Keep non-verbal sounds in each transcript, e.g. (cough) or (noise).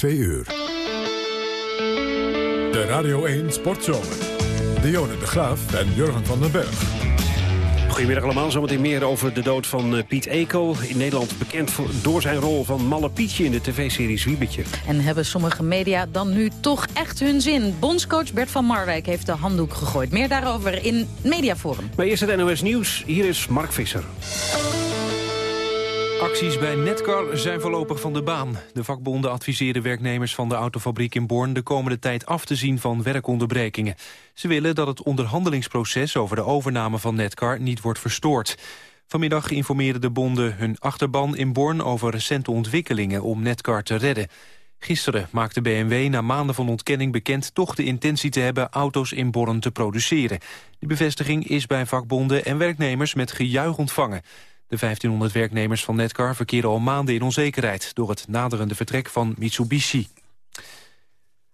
2 uur. De Radio 1 Sportzomer. Dionne de Graaf en Jurgen van den Berg. Goedemiddag allemaal, zometeen meer over de dood van eh, Piet Eko. In Nederland bekend voor, door zijn rol van Malle Pietje in de tv-serie Zwiebetje. En hebben sommige media dan nu toch echt hun zin? Bondscoach Bert van Marwijk heeft de handdoek gegooid. Meer daarover in Mediaforum. Maar eerst het NOS Nieuws. Hier is Mark Visser. Acties bij Netcar zijn voorlopig van de baan. De vakbonden adviseren werknemers van de autofabriek in Born... de komende tijd af te zien van werkonderbrekingen. Ze willen dat het onderhandelingsproces over de overname van Netcar niet wordt verstoord. Vanmiddag informeerden de bonden hun achterban in Born... over recente ontwikkelingen om Netcar te redden. Gisteren maakte BMW na maanden van ontkenning bekend... toch de intentie te hebben auto's in Born te produceren. Die bevestiging is bij vakbonden en werknemers met gejuich ontvangen. De 1500 werknemers van Netcar verkeren al maanden in onzekerheid... door het naderende vertrek van Mitsubishi.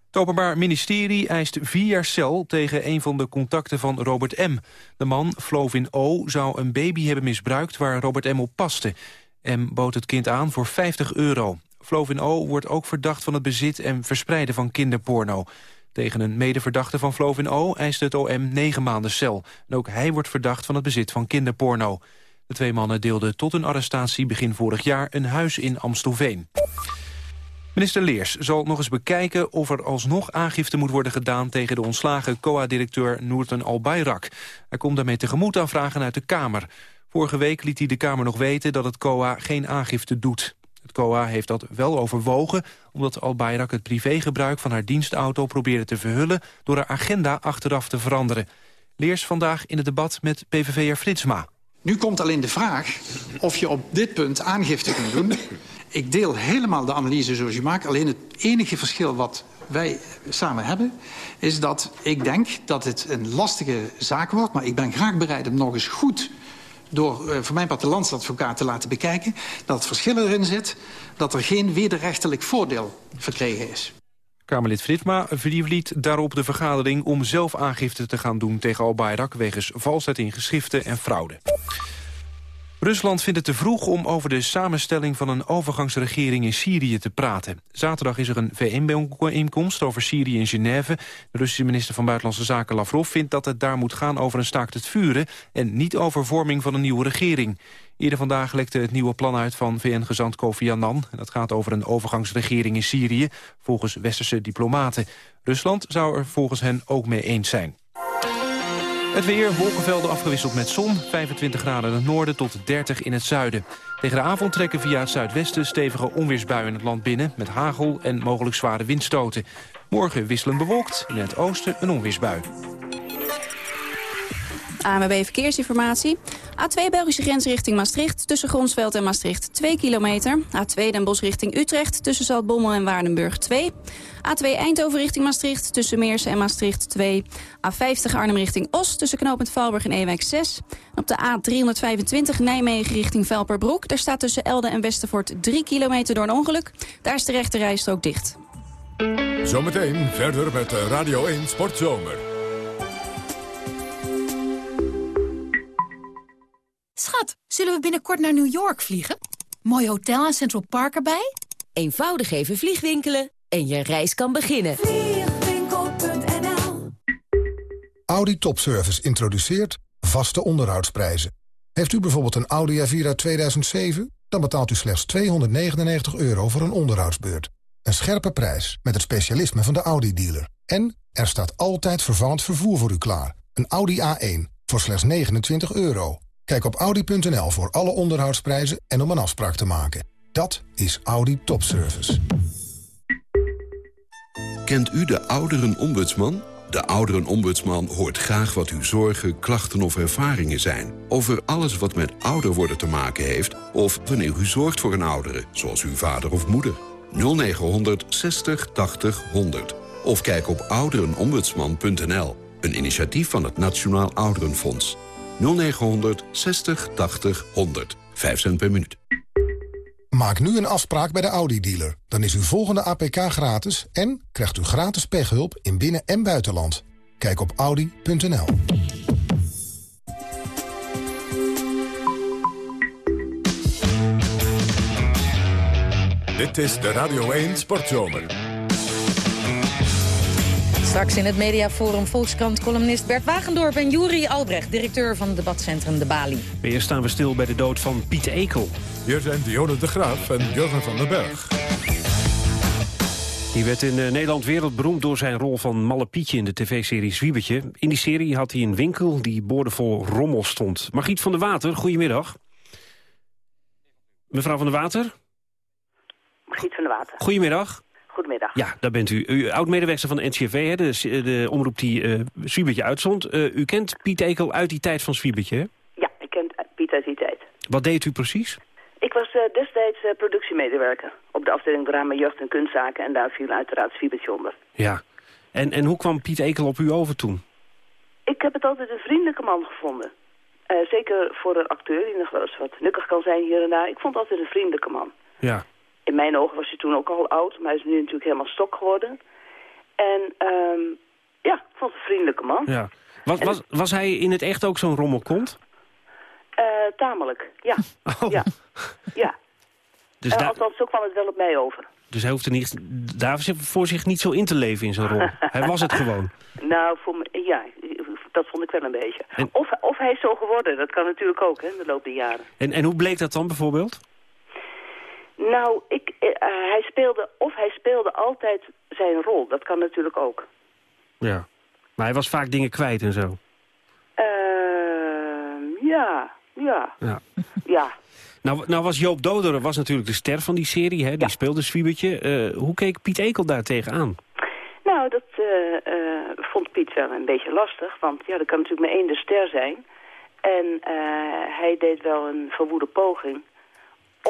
Het Openbaar Ministerie eist vier jaar cel tegen een van de contacten van Robert M. De man, Flovin O., zou een baby hebben misbruikt waar Robert M. op paste. M. bood het kind aan voor 50 euro. Flovin O. wordt ook verdacht van het bezit en verspreiden van kinderporno. Tegen een medeverdachte van Flovin O. eist het OM negen maanden cel. En ook hij wordt verdacht van het bezit van kinderporno. De twee mannen deelden tot hun arrestatie begin vorig jaar een huis in Amstelveen. Minister Leers zal nog eens bekijken of er alsnog aangifte moet worden gedaan... tegen de ontslagen COA-directeur Noorten Albayrak. Hij komt daarmee tegemoet aan vragen uit de Kamer. Vorige week liet hij de Kamer nog weten dat het COA geen aangifte doet. Het COA heeft dat wel overwogen... omdat Albayrak het privégebruik van haar dienstauto probeerde te verhullen... door haar agenda achteraf te veranderen. Leers vandaag in het debat met PVV'er Fritsma. Nu komt alleen de vraag of je op dit punt aangifte kunt doen. Ik deel helemaal de analyse zoals u maakt. Alleen het enige verschil wat wij samen hebben... is dat ik denk dat het een lastige zaak wordt... maar ik ben graag bereid om nog eens goed door uh, voor mijn part de te laten bekijken... dat het verschil erin zit dat er geen wederrechtelijk voordeel verkregen is. Kamerlid Fritma verliet daarop de vergadering om zelf aangifte te gaan doen tegen Al-Bayrak wegens valsheid in geschriften en fraude. Rusland vindt het te vroeg om over de samenstelling van een overgangsregering in Syrië te praten. Zaterdag is er een VN-bijeenkomst over Syrië in Genève. De Russische minister van Buitenlandse Zaken Lavrov vindt dat het daar moet gaan over een staakt het vuren en niet over vorming van een nieuwe regering. Eerder vandaag lekte het nieuwe plan uit van VN-gezant Kofi Annan. Dat gaat over een overgangsregering in Syrië, volgens westerse diplomaten. Rusland zou er volgens hen ook mee eens zijn. Het weer, wolkenvelden afgewisseld met zon. 25 graden in het noorden tot 30 in het zuiden. Tegen de avond trekken via het zuidwesten stevige onweersbuien het land binnen... met hagel en mogelijk zware windstoten. Morgen wisselend bewolkt, in het oosten een onweersbui. AMB Verkeersinformatie. A2 Belgische grens richting Maastricht. Tussen Gronsveld en Maastricht 2 kilometer. A2 Den Bosch richting Utrecht. Tussen Zaltbommel en Waardenburg 2. A2 Eindhoven richting Maastricht. Tussen Meersen en Maastricht 2. A50 Arnhem richting Os. Tussen knooppunt Valburg en Ewijk 6. op de A325 Nijmegen richting Velperbroek. Daar staat tussen Elde en Westervoort 3 kilometer door een ongeluk. Daar is de rechte rijstrook dicht. Zometeen verder met Radio 1 Sportzomer. Schat, zullen we binnenkort naar New York vliegen? Mooi hotel en Central Park erbij? Eenvoudig even vliegwinkelen en je reis kan beginnen. Vliegwinkel.nl Audi Topservice introduceert vaste onderhoudsprijzen. Heeft u bijvoorbeeld een Audi A4 2007? Dan betaalt u slechts 299 euro voor een onderhoudsbeurt. Een scherpe prijs met het specialisme van de Audi-dealer. En er staat altijd vervallend vervoer voor u klaar. Een Audi A1 voor slechts 29 euro. Kijk op Audi.nl voor alle onderhoudsprijzen en om een afspraak te maken. Dat is Audi Topservice. Kent u de ouderenombudsman? De ouderenombudsman hoort graag wat uw zorgen, klachten of ervaringen zijn... over alles wat met ouder worden te maken heeft... of wanneer u zorgt voor een oudere, zoals uw vader of moeder. 0900 60 80 100. Of kijk op ouderenombudsman.nl. Een initiatief van het Nationaal Ouderenfonds. 0900 60 80 100. 5 cent per minuut. Maak nu een afspraak bij de Audi-dealer. Dan is uw volgende APK gratis en krijgt u gratis pechhulp in binnen- en buitenland. Kijk op audi.nl. Dit is de Radio 1 Sportzomer. Straks in het mediaforum Volkskrant-columnist Bert Wagendorp... en Juri Albrecht, directeur van debatcentrum De Bali. Eerst staan we stil bij de dood van Piet Ekel. Hier zijn Dionne de Graaf en Jurgen van den Berg. Die werd in eh, Nederland wereldberoemd door zijn rol van Malle Pietje in de tv-serie Zwiebertje. In die serie had hij een winkel die boordevol rommel stond. Margriet van der Water, goedemiddag. Mevrouw van der Water? Margriet van der Water. Goedemiddag. Goedemiddag. Ja, daar bent u. U oud-medewerker van de NCRV, hè, de, de omroep die uh, Zwiebertje uitzond. Uh, u kent Piet Ekel uit die tijd van Zwiebertje, hè? Ja, ik ken Piet uit die tijd. Wat deed u precies? Ik was uh, destijds productiemedewerker op de afdeling drama, jeugd en kunstzaken. En daar viel uiteraard Zwiebertje onder. Ja. En, en hoe kwam Piet Ekel op u over toen? Ik heb het altijd een vriendelijke man gevonden. zeker voor een acteur die nog wel eens wat nukkig kan zijn hier en daar. Ik vond altijd een vriendelijke man. Ja. In mijn ogen was hij toen ook al oud, maar hij is nu natuurlijk helemaal stok geworden. En um, ja, ik vond het een vriendelijke man. Ja. Was, was, was hij in het echt ook zo'n rommelkont? Uh, tamelijk, ja. (laughs) Oh. Ja. ja. Dus uh, Althans, zo kwam het wel op mij over. Dus hij hoeft er niet, daar voor zich niet zo in te leven in zijn rol. (laughs) hij was het gewoon. Nou, voor me, ja, dat vond ik wel een beetje. En- Of, of hij is zo geworden, dat kan natuurlijk ook, hè, in de loop der jaren. En, en hoe bleek dat dan bijvoorbeeld? Nou, ik, eh, hij speelde, of hij speelde altijd zijn rol, dat kan natuurlijk ook. Ja. Maar hij was vaak dingen kwijt en zo. Ehm, ja, ja, Ja. ja. Nou, nou was Joop Doderen was natuurlijk de ster van die serie. Hè? Die speelde Zwiebertje. Eh, hoe keek Piet Ekel daar tegenaan? Nou, dat eh, eh, vond Piet wel een beetje lastig, want ja, er kan natuurlijk maar één de ster zijn. En eh, hij deed wel een verwoede poging.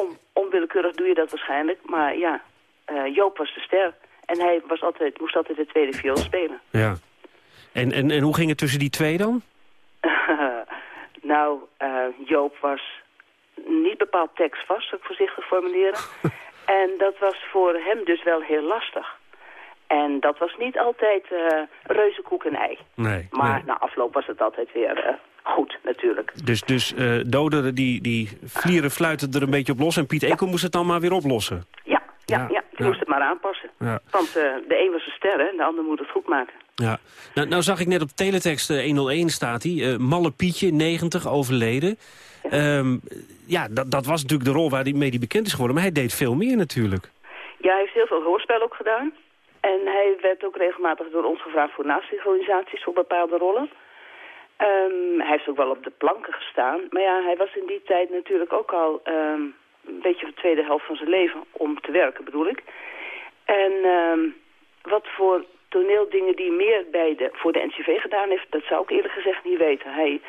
Om, onwillekeurig doe je dat waarschijnlijk, maar ja, eh, Joop was de ster. En hij was altijd, moest altijd de tweede viool spelen. Ja. En, en, en hoe ging het tussen die twee dan? (laughs) nou, eh, Joop was niet bepaald tekstvast, zou ik voorzichtig formuleren. (laughs) en dat was voor hem dus wel heel lastig. En dat was niet altijd eh reuzenkoek en ei. Nee. Maar nee. na afloop was het altijd weer eh, goed, natuurlijk. Dus, dus eh Doderen die, die vlieren fluiten er een beetje op los... en Piet Ekel moest het dan maar weer oplossen. Ja, ja, Ja, ja. ja. moest het maar aanpassen. Ja. Want de een was een ster, hè, en de ander moet het goed maken. Ja. Nou, nou zag ik net op teletext eh, 101 staat hij. Malle Pietje, 90, overleden. Ehm, ja, dat, dat was natuurlijk de rol waar hij die bekend is geworden. Maar hij deed veel meer natuurlijk. Ja, hij heeft heel veel hoorspel ook gedaan. En hij werd ook regelmatig door ons gevraagd voor nasynchronisaties voor bepaalde rollen. Ehm, hij heeft ook wel op de planken gestaan. Maar ja, hij was in die tijd natuurlijk ook al ehm, een beetje de tweede helft van zijn leven om te werken, bedoel ik. En ehm, wat voor toneeldingen die meer bij de, voor de NCV gedaan heeft, dat zou ik eerlijk gezegd niet weten. Hij,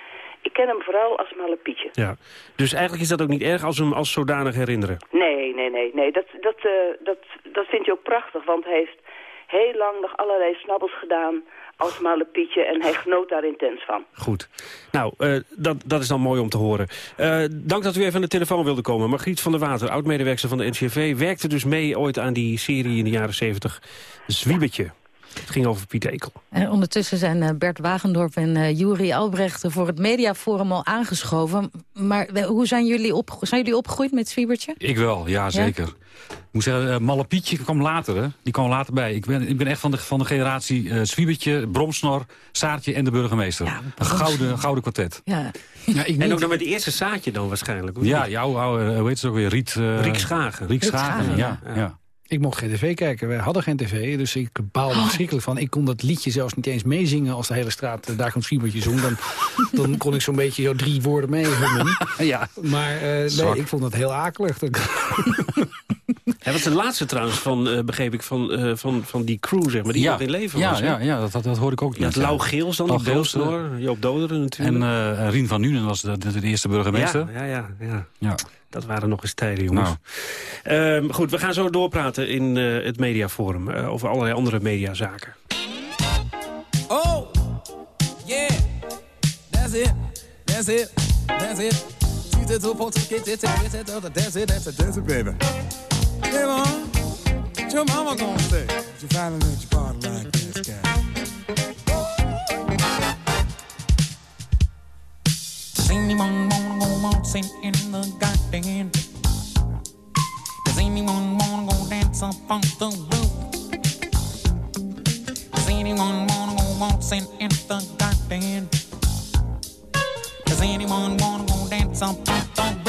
ik ken hem vooral als Malle Pietje. Ja. Dus eigenlijk is dat ook niet erg als we hem als zodanig herinneren. Nee, nee, nee. nee. Dat, dat, eh, dat, dat vind je ook prachtig, want hij heeft heel lang nog allerlei snabbels gedaan als Malle Pietje en hij genoot daar intens van. Goed. Nou, eh, dat, dat is dan mooi om te horen. Eh, dank dat u even aan de telefoon wilde komen. Margriet van der Water, oud-medewerker van de NCRV... werkte dus mee ooit aan die serie in de jaren 70, Zwiebertje. Het ging over Piet Ekel. En ondertussen zijn eh, Bert Wagendorp en eh Juri Albrecht voor het Mediaforum al aangeschoven. Maar eh, hoe zijn jullie, op, zijn jullie opgegroeid met Zwiebertje? Ik wel, ja zeker. Ik moet zeggen, uh, Malle Pietje kwam later, hè. Die kwam later bij. Ik ben, ik ben echt van de, van de generatie uh, Zwiebertje, Bromsnor, Saartje en de burgemeester. een gouden, gouden kwartet. Ja. Ja, ik en ook nog met de eerste zaadje dan waarschijnlijk. Ja, jouw oude, hoe heet het ook weer? Riet, uh, Riek Schagen. Riek Schagen, ja. ja. ja. Ik mocht geen tv kijken. Wij hadden geen tv, dus ik baalde oh. verschrikkelijk van. Ik kon dat liedje zelfs niet eens meezingen als de hele straat uh, daar een schiebertje zong. Dan, (laughs) dan kon ik zo'n beetje zo drie woorden mee ja. Maar uh, nee, ik vond dat heel akelig. (laughs) (laughs) Hij was de laatste trouwens van, uh, begreep ik, van, uh, van, van die crew, zeg maar, die ja. nog in leven ja, was. Ja, ja dat, dat, dat hoorde ik ook. Ja, het Lau Geels dan, die Beelsnoor, Joop Doderen natuurlijk. En uh, Rien van Nuenen was de, de, de eerste burgemeester. Ja, ja, ja. ja. ja. Dat waren nog eens tijden, jongens. Nou. Um, goed, we gaan zo doorpraten in uh, het mediaforum uh, over allerlei andere mediazaken. Oh, yeah, that's it, that's it, that's it. That's it, that's it, that's it, baby. Hey, mom, what your mama gonna say? You finally let your body like this guy. Go waltzing in the garden? Does anyone wanna go dance up on the roof? Does anyone wanna go waltzing in the garden? Does anyone wanna go dance up on the roof?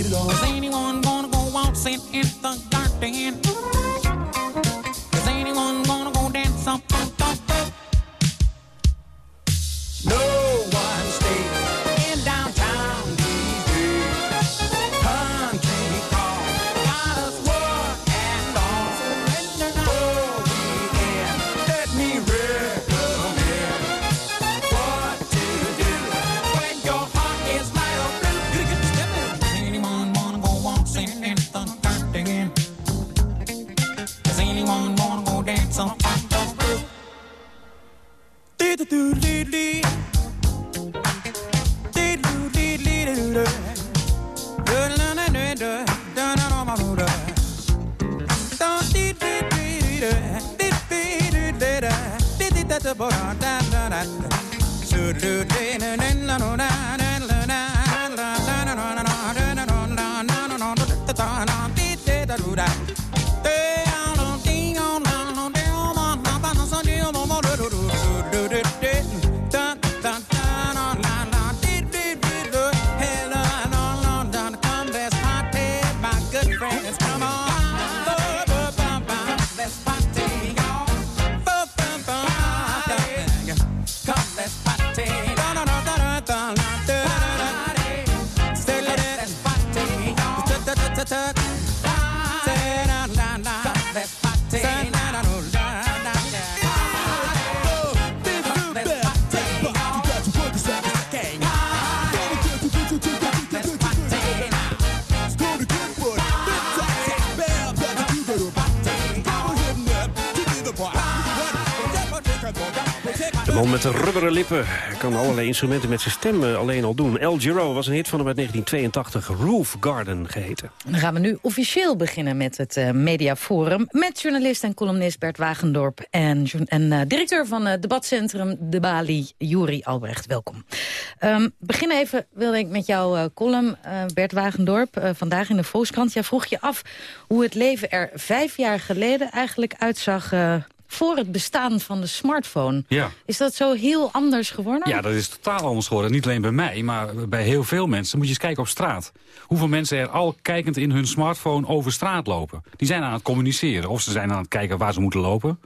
It on. Is anyone gonna go out saying anything? Met de rubberen lippen kan allerlei instrumenten met zijn stem eh, alleen al doen. El Giro was een hit van hem uit 1982, Roof Garden geheten. Dan gaan we nu officieel beginnen met het eh, Mediaforum... met journalist en columnist Bert Wagendorp... en, en eh, directeur van het debatcentrum De Bali, Juri Albrecht. Welkom. Ehm begin even, wilde ik met jouw column, Bert Wagendorp... vandaag in de Volkskrant. Jij vroeg je af hoe het leven er vijf jaar geleden eigenlijk uitzag... voor het bestaan van de smartphone. Ja. Is dat zo heel anders geworden? Ja, dat is totaal anders geworden. Niet alleen bij mij, maar bij heel veel mensen. Moet je eens kijken op straat. Hoeveel mensen er al kijkend in hun smartphone over straat lopen. Die zijn aan het communiceren. Of ze zijn aan het kijken waar ze moeten lopen.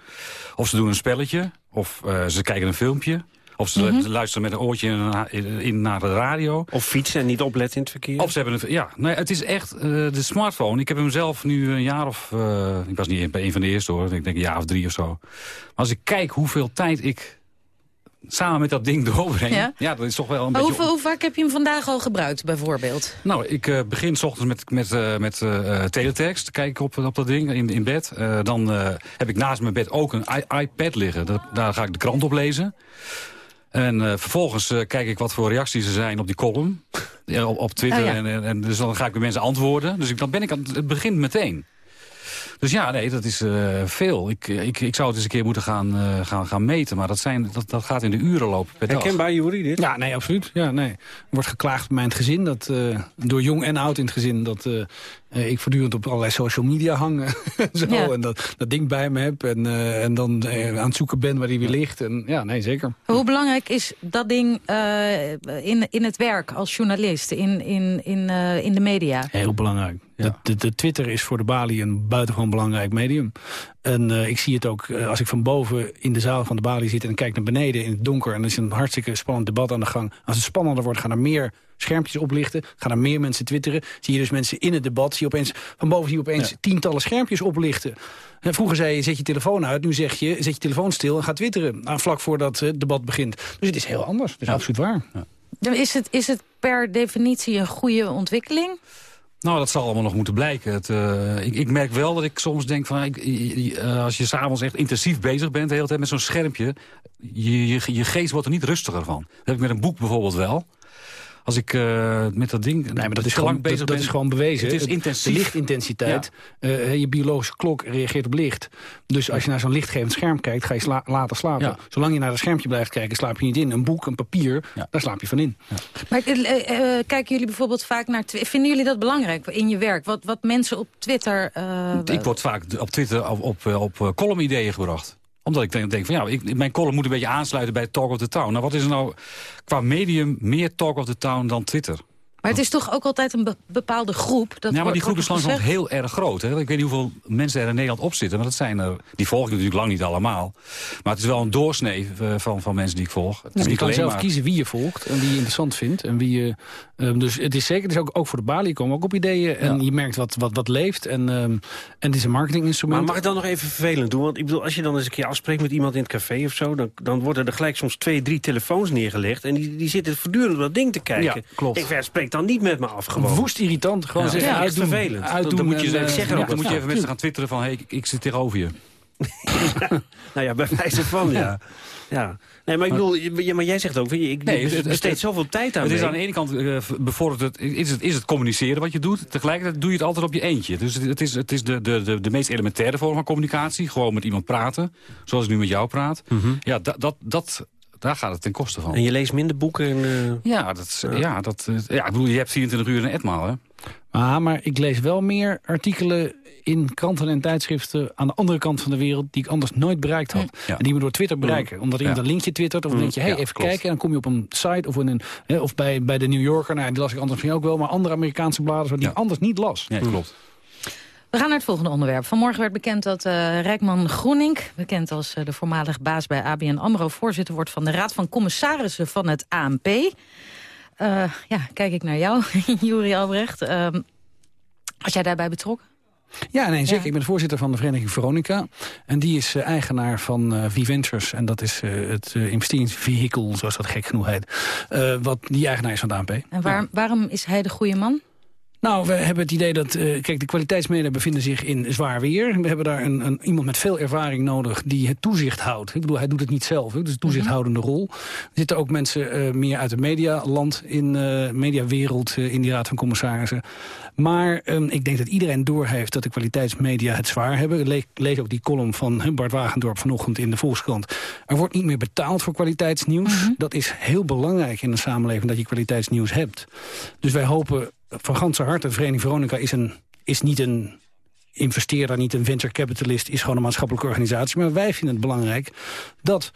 Of ze doen een spelletje. Of eh, ze kijken een filmpje. Of ze Mhm. luisteren met een oortje in, in naar de radio. Of fietsen en niet opletten in het verkeer. Of ze hebben een... Ja, nee, het is echt eh, de smartphone. Ik heb hem zelf nu een jaar of... eh, ik was niet bij een van de eerste hoor. Ik denk een jaar of drie of zo. Maar als ik kijk hoeveel tijd ik samen met dat ding (laughs) doorbreng... Ja? Ja, dat is toch wel een Maar beetje... hoe, hoe vaak heb je hem vandaag al gebruikt, bijvoorbeeld? Nou, ik eh, begin s ochtends met, met, eh, met eh, teletext. Kijk ik op, op dat ding in, in bed. Eh, dan eh, heb ik naast mijn bed ook een iPad liggen. Dat, daar ga ik de krant op lezen. En eh, vervolgens eh, kijk ik wat voor reacties er zijn op die column. Op, op Twitter. Oh ja. en, en, en dus dan ga ik bij mensen antwoorden. Dus ik, dan ben ik aan het begint meteen. Dus ja, nee, dat is eh, veel. Ik, ik, ik zou het eens een keer moeten gaan, eh, gaan, gaan meten. Maar dat, zijn, dat, dat gaat in de uren lopen per dag. Herkenbaar, Jury, dit? Ja, nee, absoluut. Ja, nee. Er wordt geklaagd bij mij in het gezin, dat, eh, door jong en oud in het gezin... dat ik voortdurend op allerlei social media hang. en (laughs) zo, Ja. En dat, dat ding bij me heb en, eh, en dan eh, aan het zoeken ben waar die weer ligt. En, ja, nee, zeker. Hoe belangrijk is dat ding eh, in, in het werk als journalist, in, in, in, eh, in de media? Heel belangrijk. De, de, de Twitter is voor de Bali een buitengewoon belangrijk medium. En eh, ik zie het ook eh, als ik van boven in de zaal van de Bali zit... en kijk naar beneden in het donker... en er is een hartstikke spannend debat aan de gang. Als het spannender wordt, gaan er meer schermpjes oplichten. Gaan er meer mensen twitteren. Zie je dus mensen in het debat. Zie je opeens, van boven zie je opeens tientallen schermpjes oplichten. En vroeger zei je, zet je telefoon uit. Nu zeg je, zet je telefoon stil en ga twitteren. Nou, vlak voordat het debat begint. Dus het is heel anders. Dat is absoluut waar. Is het, is het per definitie een goede ontwikkeling? Nou, dat zal allemaal nog moeten blijken. Het, eh, ik, ik merk wel dat ik soms denk van... Ik, eh, als je s'avonds echt intensief bezig bent de hele tijd met zo'n schermpje... Je, je, je geest wordt er niet rustiger van. Dat heb ik met een boek bijvoorbeeld wel. Als ik eh, met dat ding Nee, maar dat is, gewoon, lang bezig dat, dat is gewoon bewezen. Het is intensief. De lichtintensiteit, eh, je biologische klok reageert op licht. Dus als je naar zo'n lichtgevend scherm kijkt, ga je sla- later slapen. Ja. Zolang je naar het schermpje blijft kijken, slaap je niet in. Een boek, een papier, daar slaap je van in. Maar eh, kijken jullie bijvoorbeeld vaak naar... Vinden jullie dat belangrijk in je werk? Wat, wat mensen op Twitter... eh, Ik word vaak op Twitter op, op, op column-ideeën gebracht omdat ik denk, denk van ja, ik, mijn column moet een beetje aansluiten bij Talk of the Town. Nou, wat is er nou qua medium meer Talk of the Town dan Twitter? Maar het is toch ook altijd een be- bepaalde groep? Dat ja, maar die groep is langzaam heel erg groot. Hè? Ik weet niet hoeveel mensen er in Nederland op zitten. Maar dat zijn er, die volg ik natuurlijk lang niet allemaal. Maar het is wel een doorsnee eh, van, van mensen die ik volg. Het is Dus je kan zelf maar- kiezen wie je volgt en wie je interessant vindt. En wie je, ehm, dus het is zeker, het is ook, ook voor de balie komen ook op ideeën. En je merkt wat, wat, wat leeft. En, ehm, en het is een marketinginstrument. Maar mag ik dan nog even vervelend doen? Want ik bedoel, als je dan eens een keer afspreekt met iemand in het café of zo... dan, dan worden er gelijk soms twee, drie telefoons neergelegd... en die, die zitten voortdurend op dat ding te kijken. Ja, klopt. Ik spreek dan niet met me af gewoon. Woest irritant. Gewoon Ja, zeggen, ja, echt uitdoen, vervelend. uitdoen Dan, dan moet je, en, zeggen, eh, dan moet je ja, even mensen gaan twitteren van... hey, ik, ik zit tegenover je. (laughs) Nou ja, bij wijze van, ja. ja. Nee, maar ik bedoel, ja, maar jij zegt ook, weet je, ik Nee, het- het- besteed het- zoveel tijd aan Het is aan de ene kant eh, bevordert het, is het, is het communiceren wat je doet. Tegelijkertijd doe je het altijd op je eentje. Dus het, is, het is de, de, de, de meest elementaire vorm van communicatie. Gewoon met iemand praten, zoals ik nu met jou praat. Ja, dat, dat, dat, daar gaat het ten koste van. En je leest minder boeken en... eh, Ja, dat, is- ja, dat, eh, ja, ik bedoel, je hebt 24 uur een etmaal, hè? Ah, maar ik lees wel meer artikelen in kranten en tijdschriften... aan de andere kant van de wereld die ik anders nooit bereikt had. Ja. En die me door Twitter bereiken. Omdat iemand Ja. een linkje twittert of dan Mm. denk je... hey, Ja, even klopt. kijken. En dan kom je op een site of, in een, hè, of bij, bij de New Yorker. Nou, die las ik anders misschien ook wel. Maar andere Amerikaanse bladen die ik anders niet las. Ja, klopt. We gaan naar het volgende onderwerp. Vanmorgen werd bekend dat eh Rijkman Groening... bekend als eh, de voormalig baas bij ABN AMRO... voorzitter wordt van de Raad van Commissarissen van het ANP. Eh, ja, kijk ik naar jou, (laughs) Juri Albrecht. Ehm, was jij daarbij betrokken? Ja, nee, zeker. Ik ben de voorzitter van de vereniging Veronica. En die is eh, eigenaar van eh V-Ventures. En dat is eh, het eh, investeringsvehikel, zoals dat gek genoeg heet. Wat die eigenaar is van de ANP. En waar, waarom is hij de goede man? Nou, we hebben het idee dat... eh, kijk, de kwaliteitsmedia bevinden zich in zwaar weer. We hebben daar een, een, iemand met veel ervaring nodig die het toezicht houdt. Ik bedoel, hij doet het niet zelf. hè, Dus een toezichthoudende rol. Er zitten ook mensen eh, meer uit het medialand, in de mediawereld... in die raad van commissarissen. Maar ehm, ik denk dat iedereen doorheeft dat de kwaliteitsmedia het zwaar hebben. Le lees ook die column van Bart Wagendorp vanochtend in de Volkskrant. Er wordt niet meer betaald voor kwaliteitsnieuws. Dat is heel belangrijk in een samenleving dat je kwaliteitsnieuws hebt. Dus wij hopen van ganse harte, Vereniging Veronica is, een, is niet een investeerder, niet een venture capitalist, is gewoon een maatschappelijke organisatie. Maar wij vinden het belangrijk dat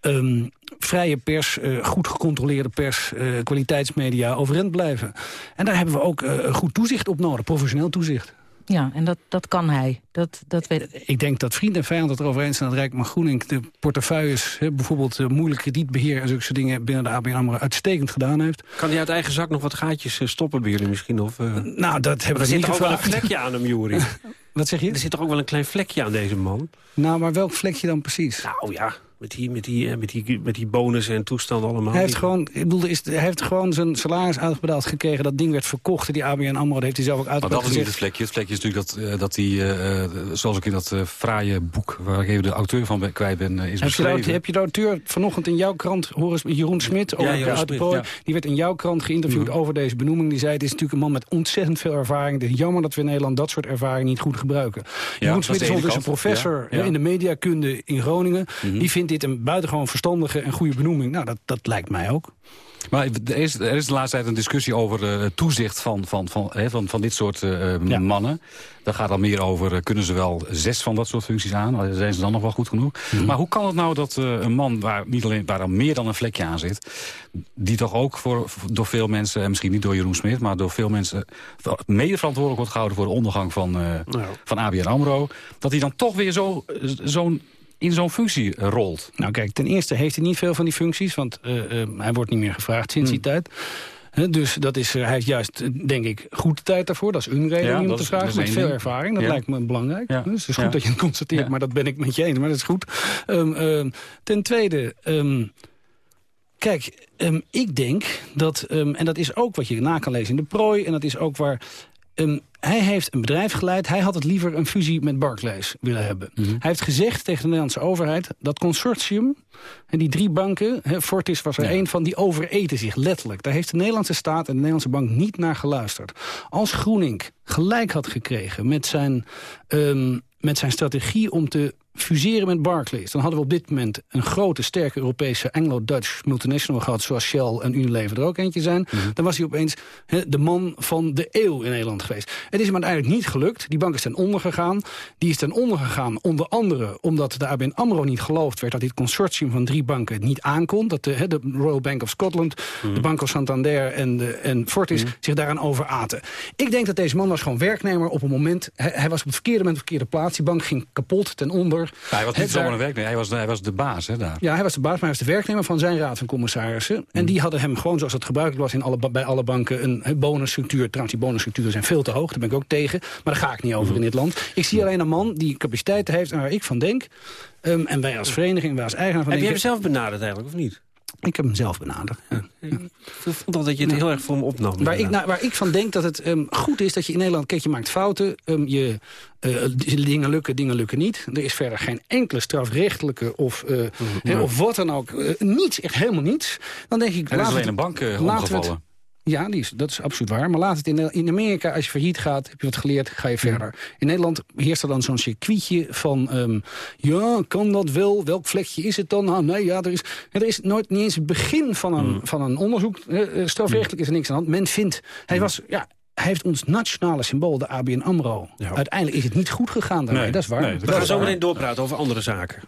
ehm, vrije pers, eh, goed gecontroleerde pers, eh, kwaliteitsmedia overeind blijven. En daar hebben we ook eh, goed toezicht op nodig, professioneel toezicht. Ja, en dat, dat kan hij. Dat, dat weet... Ik denk dat vriend en vijand het erover eens zijn dat Rijkman Groening de portefeuilles, hè, bijvoorbeeld eh, moeilijk kredietbeheer en zulke soort dingen binnen de ABN AMRO uitstekend gedaan heeft. Kan hij uit eigen zak nog wat gaatjes eh, stoppen bij jullie misschien? Of, eh? Nou, dat hebben er we zit niet toch ook wel een gevraagd. vlekje aan hem, Juri? (laughs) Wat zeg je? Er zit toch ook wel een klein vlekje aan deze man? Nou, maar welk vlekje dan precies? Nou ja, Met die, met die, eh, met die, met die bonussen en toestanden allemaal. Hij heeft, gewoon, ik bedoel, is, hij heeft gewoon zijn salaris uitbetaald gekregen. Dat ding werd verkocht. Die ABN AMRO dat heeft hij zelf ook Maar uitgebreid dat is niet het vlekje. Het vlekje is natuurlijk dat, eh, dat hij, eh, eh, zoals ik in dat fraaie boek... waar ik even de auteur van ben, kwijt ben, is Heb je, de, beschreven. heb je de auteur vanochtend in jouw krant, Horace, Jeroen Smit, over Jeroen de Smit, ja. die werd in jouw krant geïnterviewd over deze benoeming. Die zei, het is natuurlijk een man met ontzettend veel ervaring. Het is jammer dat we in Nederland dat soort ervaring niet goed gebruiken. Jeroen Smit is ondertussen kant. professor Ja, ja. in de mediakunde in Groningen. Mhm. Die vindt dit een buitengewoon verstandige en goede benoeming. Nou, dat, dat lijkt mij ook. Maar er is, er is de laatste tijd een discussie over eh, toezicht van, van, van, hè, van, van dit soort eh, eh, mannen. Daar gaat dan meer over, kunnen ze wel zes van dat soort functies aan? Zijn ze dan nog wel goed genoeg? Mhm. Maar hoe kan het nou dat een man waar, niet alleen, waar dan meer dan een vlekje aan zit... die toch ook voor, door veel mensen, en misschien niet door Jeroen Smit... maar door veel mensen mede verantwoordelijk wordt gehouden... voor de ondergang van, eh, van ABN AMRO... dat hij dan toch weer zo, zo'n in zo'n functie rolt. Nou kijk, ten eerste heeft hij niet veel van die functies, want eh, eh, hij wordt niet meer gevraagd sinds Hmm. die tijd. Hè, dus dat is, eh, hij heeft juist, denk ik, goed tijd daarvoor. Dat is een reden om te vragen, met veel ervaring. Dat Ja. lijkt me belangrijk. Ja. Dus het is goed dat je het constateert, maar dat ben ik met je eens. Maar dat is goed. Ehm, ehm, ten tweede, ehm, kijk, ik denk dat, en dat is ook wat je na kan lezen in de prooi... en dat is ook waar... ehm, hij heeft een bedrijf geleid. Hij had het liever een fusie met Barclays willen hebben. Mhm. Hij heeft gezegd tegen de Nederlandse overheid... dat consortium, en die drie banken... Fortis was er één van, die overeten zich letterlijk. Daar heeft de Nederlandse staat en de Nederlandse bank niet naar geluisterd. Als Groening gelijk had gekregen met zijn, ehm, met zijn strategie... om te fuseren met Barclays... dan hadden we op dit moment een grote, sterke Europese Anglo-Dutch multinational gehad... zoals Shell en Unilever er ook eentje zijn. Dan was hij opeens de man van de eeuw in Nederland geweest. Het is hem uiteindelijk niet gelukt. Die bank is ten onder gegaan. Die is ten onder gegaan onder andere omdat de ABN AMRO niet geloofd werd... dat dit consortium van drie banken het niet aankon. Dat de, de Royal Bank of Scotland, de Banco Santander en, de, en Fortis zich daaraan overaten. Ik denk dat deze man was gewoon werknemer op een moment... Hij, hij was op het verkeerde moment op de verkeerde plaats. Die bank ging kapot, ten onder. Hij was niet zomaar een werknemer, hij was, hij was de baas hè, daar. ja, hij was de baas, maar hij was de werknemer van zijn raad van commissarissen. En die hadden hem gewoon, zoals het gebruikelijk was in alle, bij alle banken... een bonusstructuur. Trouwens, die bonusstructuren zijn veel te hoog. Daar ben ik ook tegen. Maar daar ga ik niet over in dit land. Ik zie alleen een man die capaciteiten heeft en waar ik van denk... ehm, en wij als vereniging, wij als eigenaar van Heb je hem denken... zelf benaderd eigenlijk, of niet? Ik heb hem zelf benaderd. Ja. Ik vond al dat je het heel erg voor me opnam. Waar ik, nou, waar ik van denk dat het ehm, goed is dat je in Nederland... kijk, je maakt fouten, ehm, je, eh, dingen lukken, dingen lukken niet. Er is verder geen enkele strafrechtelijke of, hè, of wat dan ook. eh, niets, echt helemaal niets. Dan denk ik... Er is laten we alleen het- een bank omgevallen. Ja, die is, dat is absoluut waar. Maar laat het in, in Amerika, als je failliet gaat, heb je wat geleerd, ga je verder. In Nederland heerst er dan zo'n circuitje van... ehm, ja, kan dat wel? Welk vlekje is het dan? Nou, nee, ja, er is, er is nooit niet eens het begin van een, van een onderzoek. Eh, eh, strafrechtelijk is er niks aan de hand. Men vindt, hij was... Ja, hij heeft ons nationale symbool, de ABN AMRO. Uiteindelijk is het niet goed gegaan daarmee, Nee, dat is waar. nee, we gaan zo meteen doorpraten over andere zaken.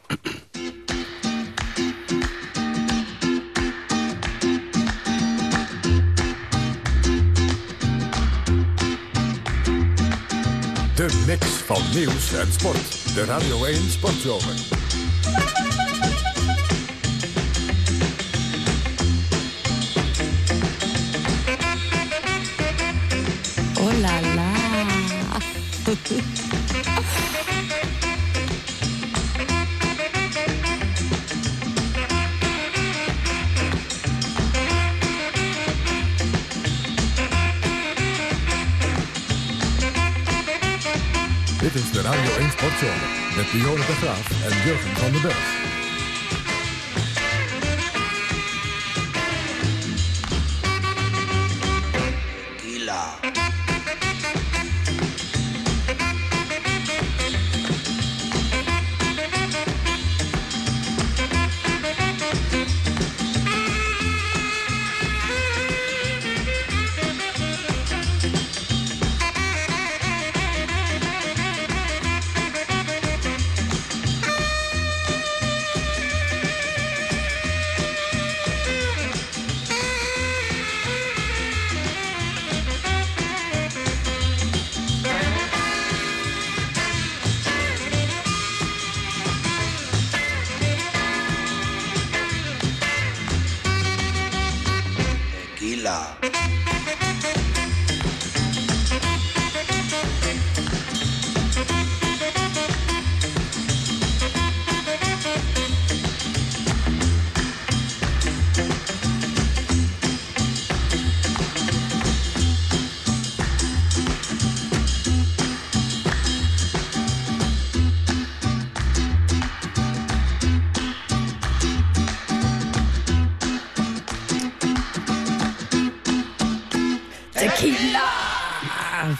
De mix van nieuws en sport. De Radio 1 Sportzomer. Oh la la. (laughs) Dit is de Radio 1 Sportzomer. Met Dionne de Graaf en Jurgen van den Berg.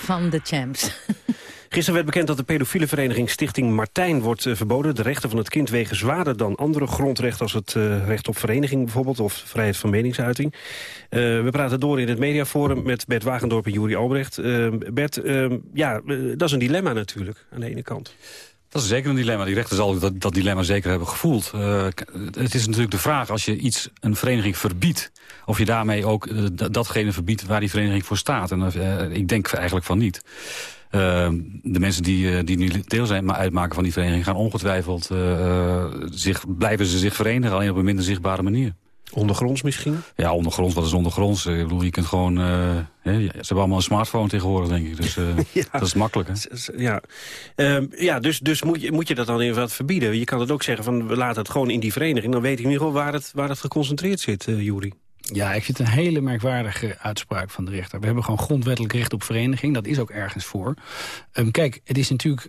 Van de champs. (laughs) Gisteren werd bekend dat de pedofiele vereniging Stichting Martijn wordt eh, verboden. De rechten van het kind wegen zwaarder dan andere grondrechten... als het eh, recht op vereniging bijvoorbeeld of vrijheid van meningsuiting. Eh, we praten door in het mediaforum met Bert Wagendorp en Juri Albrecht. Bert, ja, dat is een dilemma natuurlijk aan de ene kant. Dat is zeker een dilemma. Die rechters zal dat, dilemma zeker hebben gevoeld. Eh, het is natuurlijk de vraag, als je iets, een vereniging verbiedt... of je daarmee ook eh, datgene verbiedt waar die vereniging voor staat. En eh, ik denk eigenlijk van niet. De mensen die, die nu deel zijn, maar uitmaken van die vereniging... gaan ongetwijfeld, zich, blijven ze zich verenigen, alleen op een minder zichtbare manier. Ondergronds misschien? Ja, ondergronds. Wat is ondergronds? Ik bedoel, je kunt gewoon... eh, hè, ze hebben allemaal een smartphone tegenwoordig, denk ik. Dus eh, (laughs) dat is makkelijk, hè? Ja, Ehm, ja dus, dus moet, je, moet je dat dan inderdaad verbieden? Je kan het ook zeggen van we laten het gewoon in die vereniging. Dan weet ik in ieder geval waar het, waar het geconcentreerd zit, eh Juri. Ja, ik vind het een hele merkwaardige uitspraak van de rechter. We hebben gewoon grondwettelijk recht op vereniging. Dat is ook ergens voor. Ehm, kijk, het is natuurlijk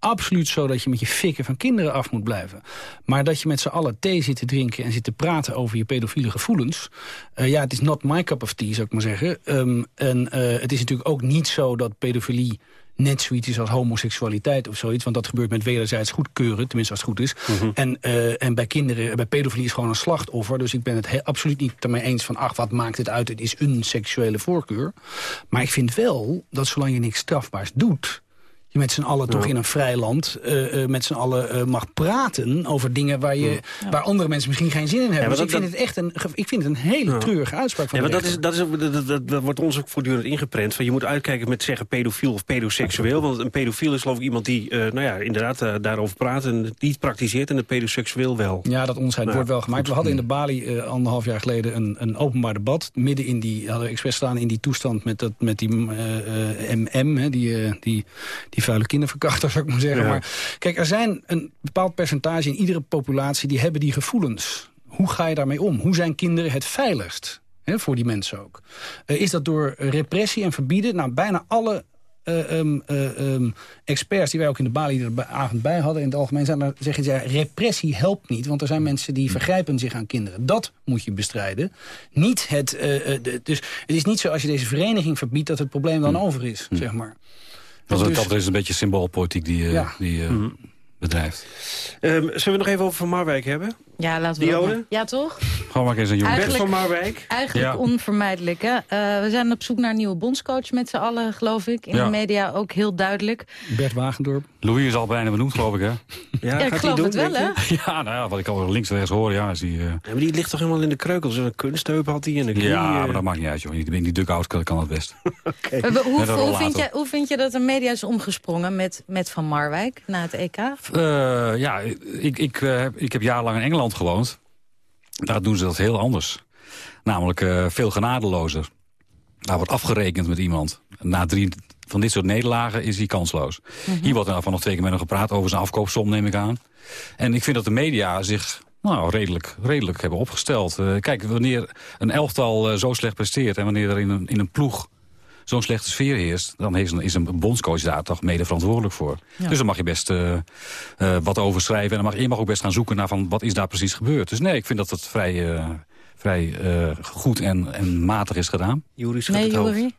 absoluut zo dat je met je fikken van kinderen af moet blijven. Maar dat je met z'n allen thee zit te drinken en zit te praten over je pedofiele gevoelens... eh, ja, het is not my cup of tea, zou ik maar zeggen. Ehm, en eh, het is natuurlijk ook niet zo dat pedofilie net zoiets is als homoseksualiteit of zoiets. Want dat gebeurt met wederzijds goedkeuren, tenminste als het goed is. en, eh, en bij kinderen, bij pedofilie is gewoon een slachtoffer. Dus ik ben het he- absoluut niet ermee eens van... ach, wat maakt het uit, het is een seksuele voorkeur. Maar ik vind wel dat zolang je niks strafbaars doet je met z'n allen toch in een vrij land eh, eh, met z'n allen eh, mag praten over dingen waar, je, waar andere mensen misschien geen zin in hebben. dus ik dat- vind, het echt een, ik vind het een hele treurige uitspraak van Ja, maar dat, is, dat, is, dat, dat, dat wordt ons ook voortdurend ingeprent. Van je moet uitkijken met zeggen pedofiel of pedoseksueel. Want een pedofiel is geloof ik iemand die nou ja, inderdaad daarover praat en niet praktiseert. En een pedoseksueel wel. Ja, dat onderscheid Nou, wordt wel gemaakt. We hadden in de Bali eh, anderhalf jaar geleden een, een openbaar debat. Midden in die, hadden we expres staan in die toestand met, dat, met die MM, hè, die, eh, die, die vuile kinderverkrachter, zou ik maar zeggen. Ja. Maar kijk, er zijn een bepaald percentage in iedere populatie die hebben die gevoelens. Hoe ga je daarmee om? Hoe zijn kinderen het veiligst? Hè, voor die mensen ook. Eh, is dat door repressie en verbieden? Nou, bijna alle eh, ehm, eh, ehm, experts die wij ook in de Bali de avond bij hadden... in het algemeen zijn er, zeggen ze, ja, repressie helpt niet. Want er zijn mensen die vergrijpen zich aan kinderen. Dat moet je bestrijden. Niet het, de- dus het is niet zo als je deze vereniging verbiedt... dat het probleem dan over is, zeg maar. Dat, Dus- dat is een beetje symboolpolitiek die, eh, Ja. die eh, bedrijft. Ehm, zullen we het nog even over Van Marwijk hebben? Ja, laten we Ja, toch? Gewoon maar eens een jongen. Bert Eigenlijk- van Marwijk? Eigenlijk Ja. onvermijdelijk. Hè? Eh, we zijn op zoek naar een nieuwe bondscoach met z'n allen, geloof ik. In Ja. de media ook heel duidelijk. Bert Wagendorp. Louis is al bijna benoemd, geloof ik, hè? Ja, Ja, ik geloof het wel, hè? (laughs) Ja, nou ja, wat ik al links en rechts hoor, ja, is die... eh, Ja, maar die ligt toch helemaal in de kreukels. Een kunstheup had hij en een knie. ja, eh. maar dat maakt niet uit, joh. In die dugout kan, kan het best. (laughs) Eh, Hoe, hoe, vind je, hoe vind je dat de media is omgesprongen met, met Van Marwijk na het EK? Eh, ja, ik, ik, eh, heb- ik heb jarenlang in Engeland gewoond. Daar doen ze dat heel anders. Namelijk eh, veel genadelozer. Daar wordt afgerekend met iemand. Na drie van dit soort nederlagen is hij kansloos. Hier wordt er van nog twee keer met hem gepraat over zijn afkoopsom, neem ik aan. En ik vind dat de media zich nou, redelijk, redelijk hebben opgesteld. Eh, kijk, wanneer een elftal eh, zo slecht presteert... en wanneer er in een, in een ploeg zo'n slechte sfeer heerst... dan is een, is een bondscoach daar toch mede verantwoordelijk voor. Ja. Dus dan mag je best eh, eh, wat over schrijven. En dan mag, je mag ook best gaan zoeken naar van wat is daar precies gebeurd. Dus nee, ik vind dat het vrij, eh, vrij eh, goed en, en matig is gedaan. Juri schudt Nee, het hoofd.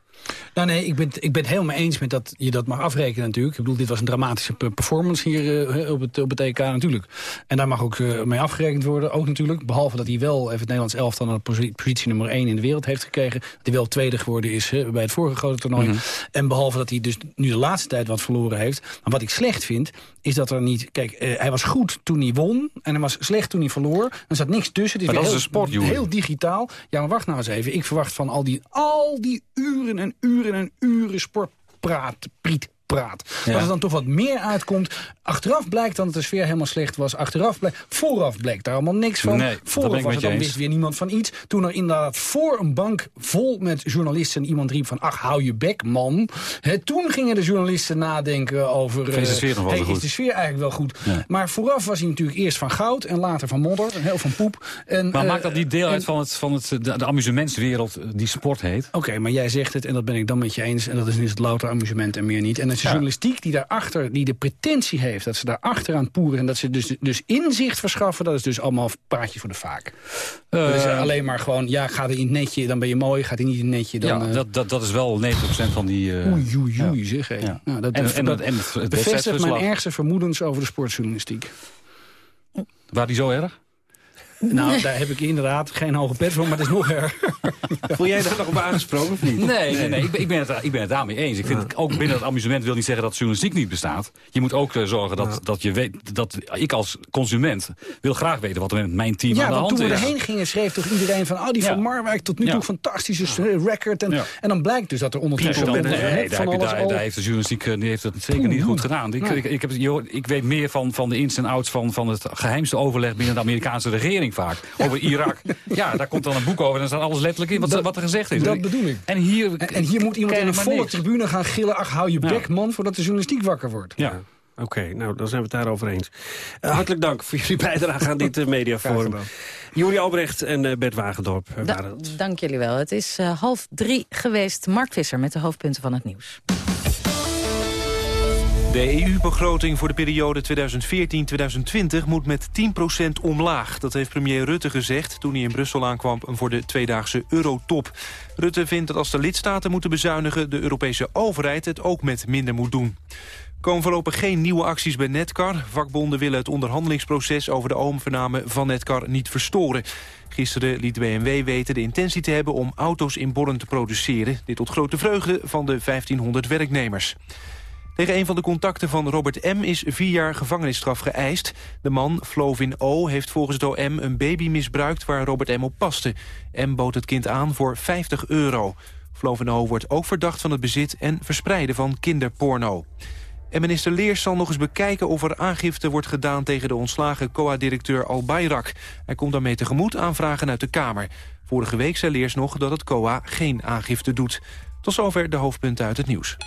Nou nee, ik ben, ik ben het helemaal eens met dat je dat mag afrekenen natuurlijk. Ik bedoel, dit was een dramatische pe- performance hier eh, op, het, op het EK natuurlijk. En daar mag ook eh, mee afgerekend worden, ook natuurlijk. Behalve dat hij wel even het Nederlands elftal naar de positie nummer 1 in de wereld heeft gekregen. Dat hij wel tweede geworden is hè, bij het vorige grote toernooi. Mhm. En behalve dat hij dus nu de laatste tijd wat verloren heeft. Maar wat ik slecht vind, is dat er niet... Kijk, eh, hij was goed toen hij won en hij was slecht toen hij verloor. Er zat niks tussen. Het Maar dat weer is heel, een sport. Heel digitaal. Ja, maar wacht nou eens even. Ik verwacht van al die, al die uren en uren en uren sportpraat, priet, praat. Ja. Als er dan toch wat meer uitkomt. Achteraf blijkt dan dat de sfeer helemaal slecht was. Achteraf blijkt, vooraf bleek daar allemaal niks van. Nee, vooraf was het dan wist weer niemand van iets. Toen er inderdaad voor een bank vol met journalisten iemand riep van... ach, hou je bek, man. Toen gingen de journalisten nadenken over... Is de eh, sfeer nog wel hey, zo goed? Is de sfeer eigenlijk wel goed? Ja. Maar vooraf was hij natuurlijk eerst van goud en later van modder. En heel van poep. En, Maar eh, maakt dat niet deel en- uit van, het, van het, de, de amusementswereld eh, die sport heet? Oké, maar jij zegt het en dat ben ik dan met je eens. En dat is, is het louter amusement en meer niet. En de journalistiek die daarachter, die de pretentie heeft... dat ze daarachter aan poeren en dat ze dus, dus inzicht verschaffen... dat is dus allemaal praatje voor de vaak. dat is alleen maar gewoon, ja, ga er in het netje, dan ben je mooi. Gaat hij niet in het netje, dan... ja, eh, dat, dat, dat is wel 90% van die... eh, Oei, oei, oei, ja. zeg. Ja. Nou, dat, En- dat- en dat en het- het bevestigt mijn ergste vermoedens over de sportjournalistiek. Waar die zo erg? Nou, daar heb ik inderdaad geen hoge pet voor, maar dat is nog erger. (laughs) Voel jij daar nog op aangesproken of niet? Nee, nee, nee ik, ben, ik, ben het, ik ben het daarmee eens. Ik vind het ook binnen het amusement wil niet zeggen dat journalistiek niet bestaat. Je moet ook eh, zorgen dat, dat je weet dat ik als consument wil graag weten wat er met mijn team Ja, aan de want hand toen we is. erheen gingen schreef toch iedereen van... oh, die Ja. van Marwijk tot nu Ja. toe fantastische eh, record. En, Ja. en dan blijkt dus dat er ondertussen... Nee, nee, daar, van heb je- daar, daar heeft de journalistiek eh, die heeft het zeker niet goed gedaan. Ik, ik, ik, heb, ik weet meer van, van de ins en outs van, van het geheimste overleg binnen de Amerikaanse regering vaak. Over Irak. Ja, daar komt dan een boek over en dan staat alles letterlijk in wat, Dat- wat er gezegd is. dat bedoel ik. En hier, En, en hier moet iemand in een volle niks. tribune gaan gillen... ach, hou je Ja. bek, man, voordat de journalistiek wakker wordt. Ja. Oké, nou, dan zijn we het daarover eens. Eh, hartelijk dank voor jullie bijdrage aan dit eh, mediaforum. Juri Albrecht en eh, Bert Wagendorp Da- waren het. dank jullie wel. Het is half drie geweest. Mark Visser met de hoofdpunten van het nieuws. De EU-begroting voor de periode 2014-2020 moet met 10% omlaag. Dat heeft premier Rutte gezegd toen hij in Brussel aankwam voor de tweedaagse eurotop. Rutte vindt dat als de lidstaten moeten bezuinigen... de Europese overheid het ook met minder moet doen. Er komen voorlopig geen nieuwe acties bij Netcar. Vakbonden willen het onderhandelingsproces over de overname van Netcar niet verstoren. Gisteren liet BMW weten de intentie te hebben om auto's in Born te produceren. Dit tot grote vreugde van de 1500 werknemers. Tegen een van de contacten van Robert M. is vier jaar gevangenisstraf geëist. De man, Flovin O., heeft volgens het OM een baby misbruikt waar Robert M. op paste. M. bood het kind aan voor 50 euro. Flovin O. wordt ook verdacht van het bezit en verspreiden van kinderporno. En minister Leers zal nog eens bekijken of er aangifte wordt gedaan... tegen de ontslagen COA-directeur Al Bayrak. Hij komt daarmee tegemoet aan vragen uit de Kamer. Vorige week zei Leers nog dat het COA geen aangifte doet. Tot zover de hoofdpunten uit het nieuws.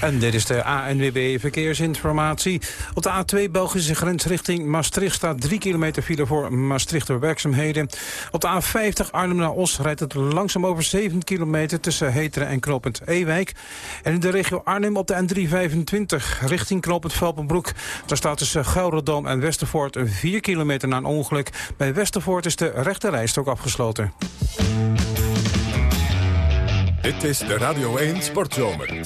En dit is de ANWB Verkeersinformatie. Op de A2 Belgische grens richting Maastricht staat 3 kilometer file voor Maastricht door werkzaamheden. Op de A50 Arnhem naar Os rijdt het langzaam over 7 kilometer tussen Heteren en Knopend Ewijk. En in de regio Arnhem op de N325 richting Knopend Velpenbroek. Daar staat tussen Gouredam en Westervoort 4 kilometer na een ongeluk. Bij Westervoort is de rechte rijstok afgesloten. Dit is de Radio 1 Sportzomer.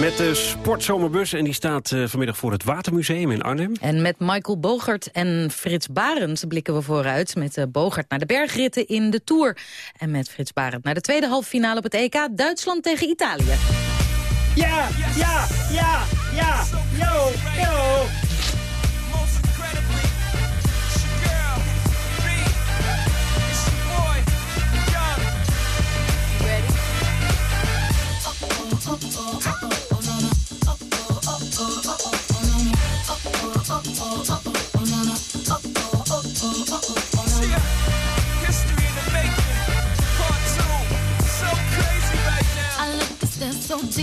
Met de Sportzomerbus en die staat eh, vanmiddag voor het Watermuseum in Arnhem. En met Michael Bogert en Frits Barend blikken we vooruit. Met eh, Bogert naar de bergritten in de Tour. En met Frits Barend naar de tweede halve finale op het EK. Duitsland tegen Italië. Ja, ja, ja, ja, yo, yo. I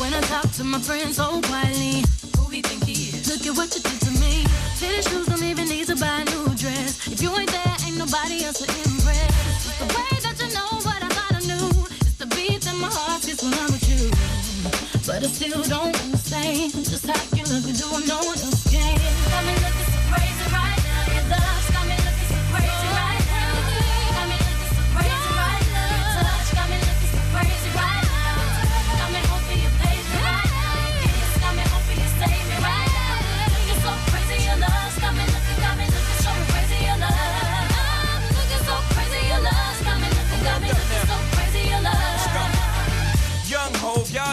When I talk to my friends so quietly, who he think he is? Look at what you did to me. Fitted shoes don't even need to buy a new dress. If you ain't there, ain't nobody else to impress. The way that you know what I thought I knew. It's the beat that my heart gets when I'm with you. But I still don't understand just how you look do what no one else can.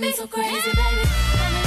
Me, you got me so crazy, baby.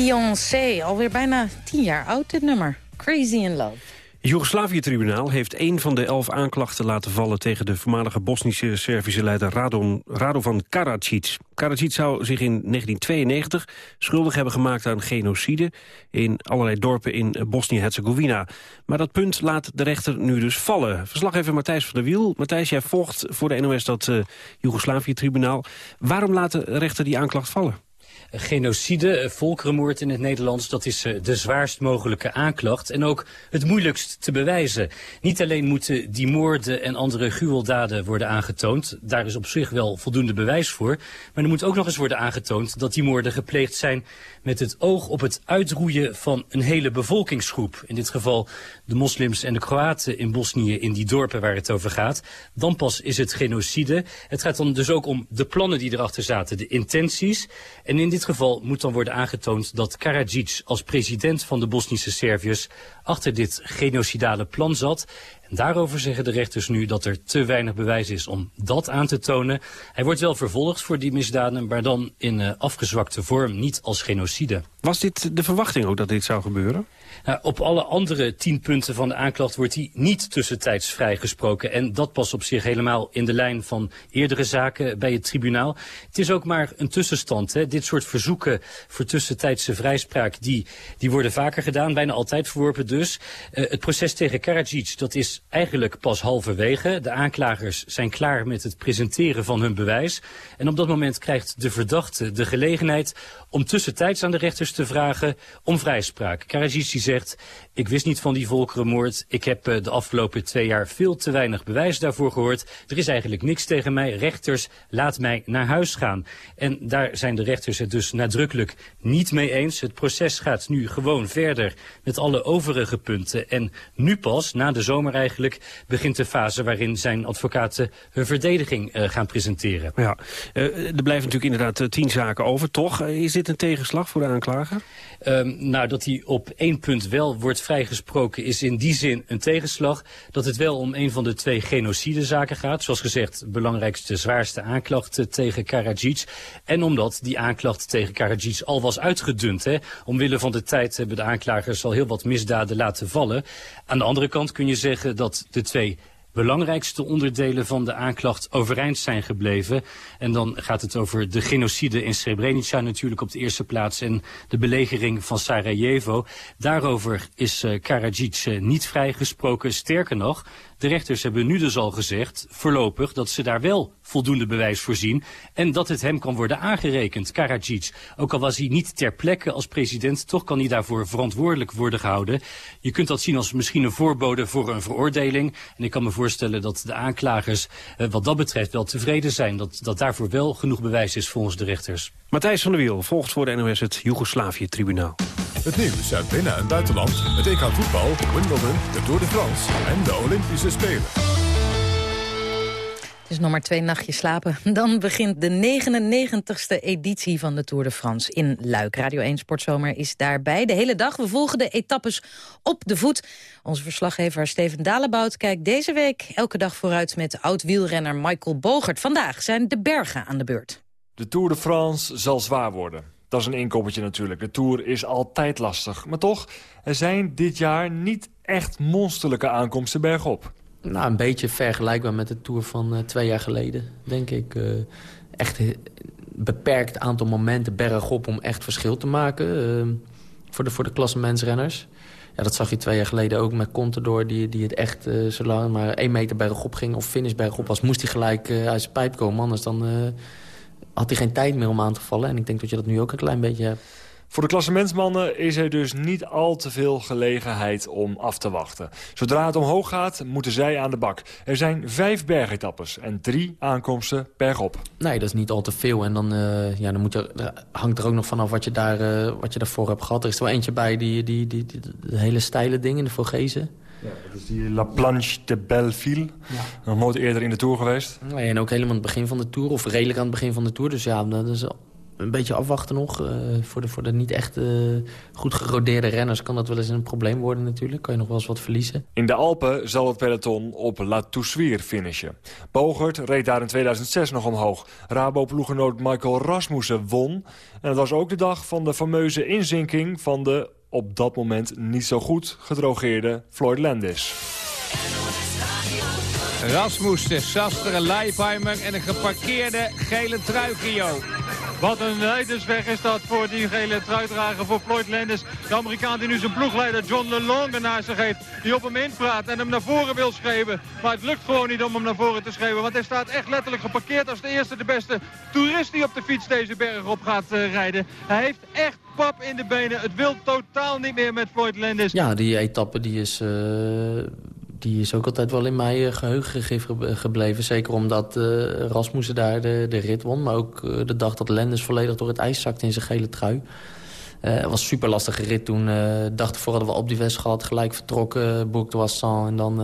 Beyoncé, alweer bijna tien jaar oud dit nummer. Crazy in Love. Het Joegoslavië-tribunaal heeft één van de elf aanklachten laten vallen... tegen de voormalige Bosnische Servische leider Radon, Radovan Karadzic. Karadzic zou zich in 1992 schuldig hebben gemaakt aan genocide... in allerlei dorpen in Bosnië-Herzegovina. Maar dat punt laat de rechter nu dus vallen. Verslaggever Matthijs van der Wiel. Matthijs, jij volgt voor de NOS dat uh, Joegoslavië-tribunaal. Waarom laat de rechter die aanklacht vallen? Genocide, eh, volkerenmoord in het Nederlands, dat is eh, de zwaarst mogelijke aanklacht en ook het moeilijkst te bewijzen. Niet alleen moeten die moorden en andere gruweldaden worden aangetoond, daar is op zich wel voldoende bewijs voor, maar er moet ook nog eens worden aangetoond dat die moorden gepleegd zijn met het oog op het uitroeien van een hele bevolkingsgroep. In dit geval de moslims en de Kroaten in Bosnië, in die dorpen waar het over gaat. Dan pas is het genocide. Het gaat dan dus ook om de plannen die erachter zaten, de intenties. En in dit geval moet dan worden aangetoond dat Karadzic als president van de Bosnische Serviërs achter dit genocidale plan zat. En daarover zeggen de rechters nu dat er te weinig bewijs is om dat aan te tonen. Hij wordt wel vervolgd voor die misdaden, maar dan in uh, afgezwakte vorm, niet als genocide. Was dit de verwachting ook dat dit zou gebeuren? Nou, op alle andere tien punten van de aanklacht wordt hij niet tussentijds vrijgesproken. En dat past op zich helemaal in de lijn van eerdere zaken bij het tribunaal. Het is ook maar een tussenstand. Hè. Dit soort verzoeken voor tussentijdse vrijspraak, die, die worden vaker gedaan, bijna altijd verworpen dus. Uh, het proces tegen Karadzic, dat is eigenlijk pas halverwege. De aanklagers zijn klaar met het presenteren van hun bewijs. En op dat moment krijgt de verdachte de gelegenheid om tussentijds aan de rechters te vragen om vrijspraak. Karadzic zegt, ik wist niet van die volkerenmoord. Ik heb uh, de afgelopen twee jaar veel te weinig bewijs daarvoor gehoord. Er is eigenlijk niks tegen mij. Rechters, laat mij naar huis gaan. En daar zijn de rechters het dus nadrukkelijk niet mee eens. Het proces gaat nu gewoon verder met alle overige punten. En nu pas, na de zomer eigenlijk, begint de fase waarin zijn advocaten hun verdediging uh, gaan presenteren. Ja, uh, er blijven natuurlijk inderdaad tien zaken over, toch? is dit een tegenslag voor de aanklager? Um, nou, dat hij op één punt wel wordt vrijgesproken is in die zin een tegenslag. Dat het wel om een van de twee genocidezaken gaat. Zoals gezegd, belangrijkste, zwaarste aanklacht tegen Karadzic. En omdat die aanklacht tegen Karadzic al was uitgedund. Hè. Omwille van de tijd hebben de aanklagers al heel wat misdaden laten vallen. Aan de andere kant kun je zeggen dat de twee belangrijkste onderdelen van de aanklacht overeind zijn gebleven. En dan gaat het over de genocide in Srebrenica natuurlijk op de eerste plaats en de belegering van Sarajevo. Daarover is uh, Karadzic uh, niet vrijgesproken. Sterker nog, De rechters hebben nu dus al gezegd, voorlopig, dat ze daar wel voldoende bewijs voor zien. En dat het hem kan worden aangerekend, Karadzic. Ook al was hij niet ter plekke als president, toch kan hij daarvoor verantwoordelijk worden gehouden. Je kunt dat zien als misschien een voorbode voor een veroordeling. En ik kan me voorstellen dat de aanklagers eh, wat dat betreft wel tevreden zijn. Dat, dat daarvoor wel genoeg bewijs is volgens de rechters. Matthijs van der Wiel volgt voor de NOS het Joegoslavië-tribunaal. Het nieuws uit binnen- en buitenland. Het EK voetbal, Wimbledon, de Tour de France en de Olympische Spelen. Dus nog maar twee nachtjes slapen. (laughs) Dan begint de 99ste editie van de Tour de France in Luik. Radio 1 Sportzomer is daarbij de hele dag. We volgen de etappes op de voet. Onze verslaggever Steven Dalebout kijkt deze week elke dag vooruit... met oud-wielrenner Michael Bogert. Vandaag zijn de bergen aan de beurt. De Tour de France zal zwaar worden. Dat is een inkoppertje natuurlijk. De Tour is altijd lastig. Maar toch, er zijn dit jaar niet echt monsterlijke aankomsten bergop. Nou, een beetje vergelijkbaar met de Tour van eh, twee jaar geleden, denk ik. Eh, echt een beperkt aantal momenten bergop om echt verschil te maken eh, voor de, voor de. Ja, dat zag je twee jaar geleden ook met Contador, die, die het echt eh, zolang maar één meter bergop ging of finish bergop was, moest hij gelijk uit zijn pijp komen. Anders dan had hij geen tijd meer om aan te vallen. En ik denk dat je dat nu ook een klein beetje hebt. Voor de klassementsmannen is er dus niet al te veel gelegenheid om af te wachten. Zodra het omhoog gaat, moeten zij aan de bak. Er zijn vijf bergetappes en drie aankomsten bergop. Nee, dat is niet al te veel. En dan, eh, ja, dan moet er, er hangt er ook nog vanaf wat je, daar, eh, wat je daarvoor hebt gehad. Er is er wel eentje bij, die, die, die, hele steile dingen, de Vogezen. Ja, dat is die La Planche de Belleville. Nog nooit eerder in de Tour geweest. Nee, en ook helemaal aan het begin van de Tour, of redelijk aan het begin van de Tour. Dus ja, dat is een beetje afwachten nog. eh, voor, de, voor de niet echt eh, goed gerodeerde renners kan dat wel eens een probleem worden natuurlijk. Kan je nog wel eens wat verliezen. In de Alpen zal het peloton op La Toussuire finishen. Bogert reed daar in 2006 nog omhoog. Rabo-ploegenoot Michael Rasmussen won. En het was ook de dag van de fameuze inzinking van de op dat moment niet zo goed gedrogeerde Floyd Landis. Rasmussen, Saster, Leifheimer en een geparkeerde gele trui, Gio. Wat een leidersweg is dat voor die gele truidrager voor Floyd Landis. De Amerikaan die nu zijn ploegleider John LeLong naast zich heeft. Die op hem inpraat en hem naar voren wil schreeuwen. Maar het lukt gewoon niet om hem naar voren te schreeuwen. Want hij staat echt letterlijk geparkeerd als de eerste de beste toerist die op de fiets deze berg op gaat eh, rijden. Hij heeft echt pap in de benen. Het wil totaal niet meer met Floyd Landis. Ja, die etappe die is, eh, die is ook altijd wel in mijn eh, geheugen ge- ge- gebleven. Zeker omdat eh, Rasmussen daar de, de rit won. Maar ook eh, de dag dat Lenders volledig door het ijs zakte in zijn gele trui. Het was een super lastige rit toen. eh dag ervoor hadden we op die West gehad. Gelijk vertrokken, Bourg de Wassan en dan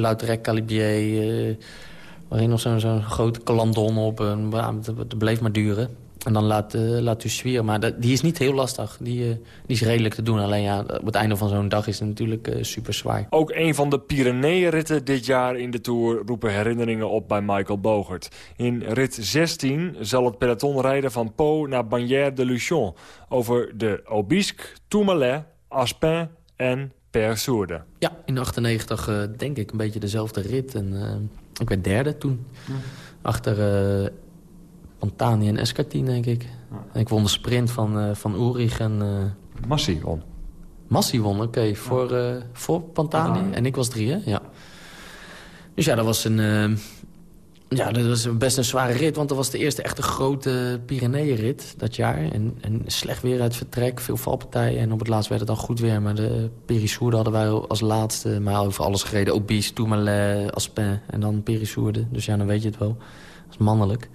Lautrec Calibier. waarin nog zo'n grote kalandon op. En, het bleef maar duren. En dan laat, uh, laat u zwieren. Maar dat, die is niet heel lastig. Die, eh, die is redelijk te doen. Alleen ja, op het einde van zo'n dag is het natuurlijk eh, super zwaar. Ook een van de Pyreneeënritten dit jaar in de Tour roepen herinneringen op bij Michael Bogert. In rit 16 zal het peloton rijden van Pau naar Bagnères de Luchon... over de Aubisque, Tourmalet, Aspin en Persourde. Ja, in 98 eh, denk ik een beetje dezelfde rit. En, eh, ik werd derde toen. Achter eh Pantani en Escartin, denk ik. En ik won de sprint van, eh van Ulrich en... eh, Massi won. Massi won, oké. Voor, eh, voor Pantani. Pantani. En ik was drie, hè? Ja. Dus ja, dat was een... ja, dat was best een zware rit, want dat was de eerste echte grote Pyreneeënrit dat jaar. En, en slecht weer uit vertrek, veel valpartijen. En op het laatst werd het dan goed weer. Maar de Périssourde hadden wij als laatste. Maar over alles gereden. Obis, Tourmalet, Aspin en dan Périssourde. Dus ja, dan weet je het wel. Dat is mannelijk.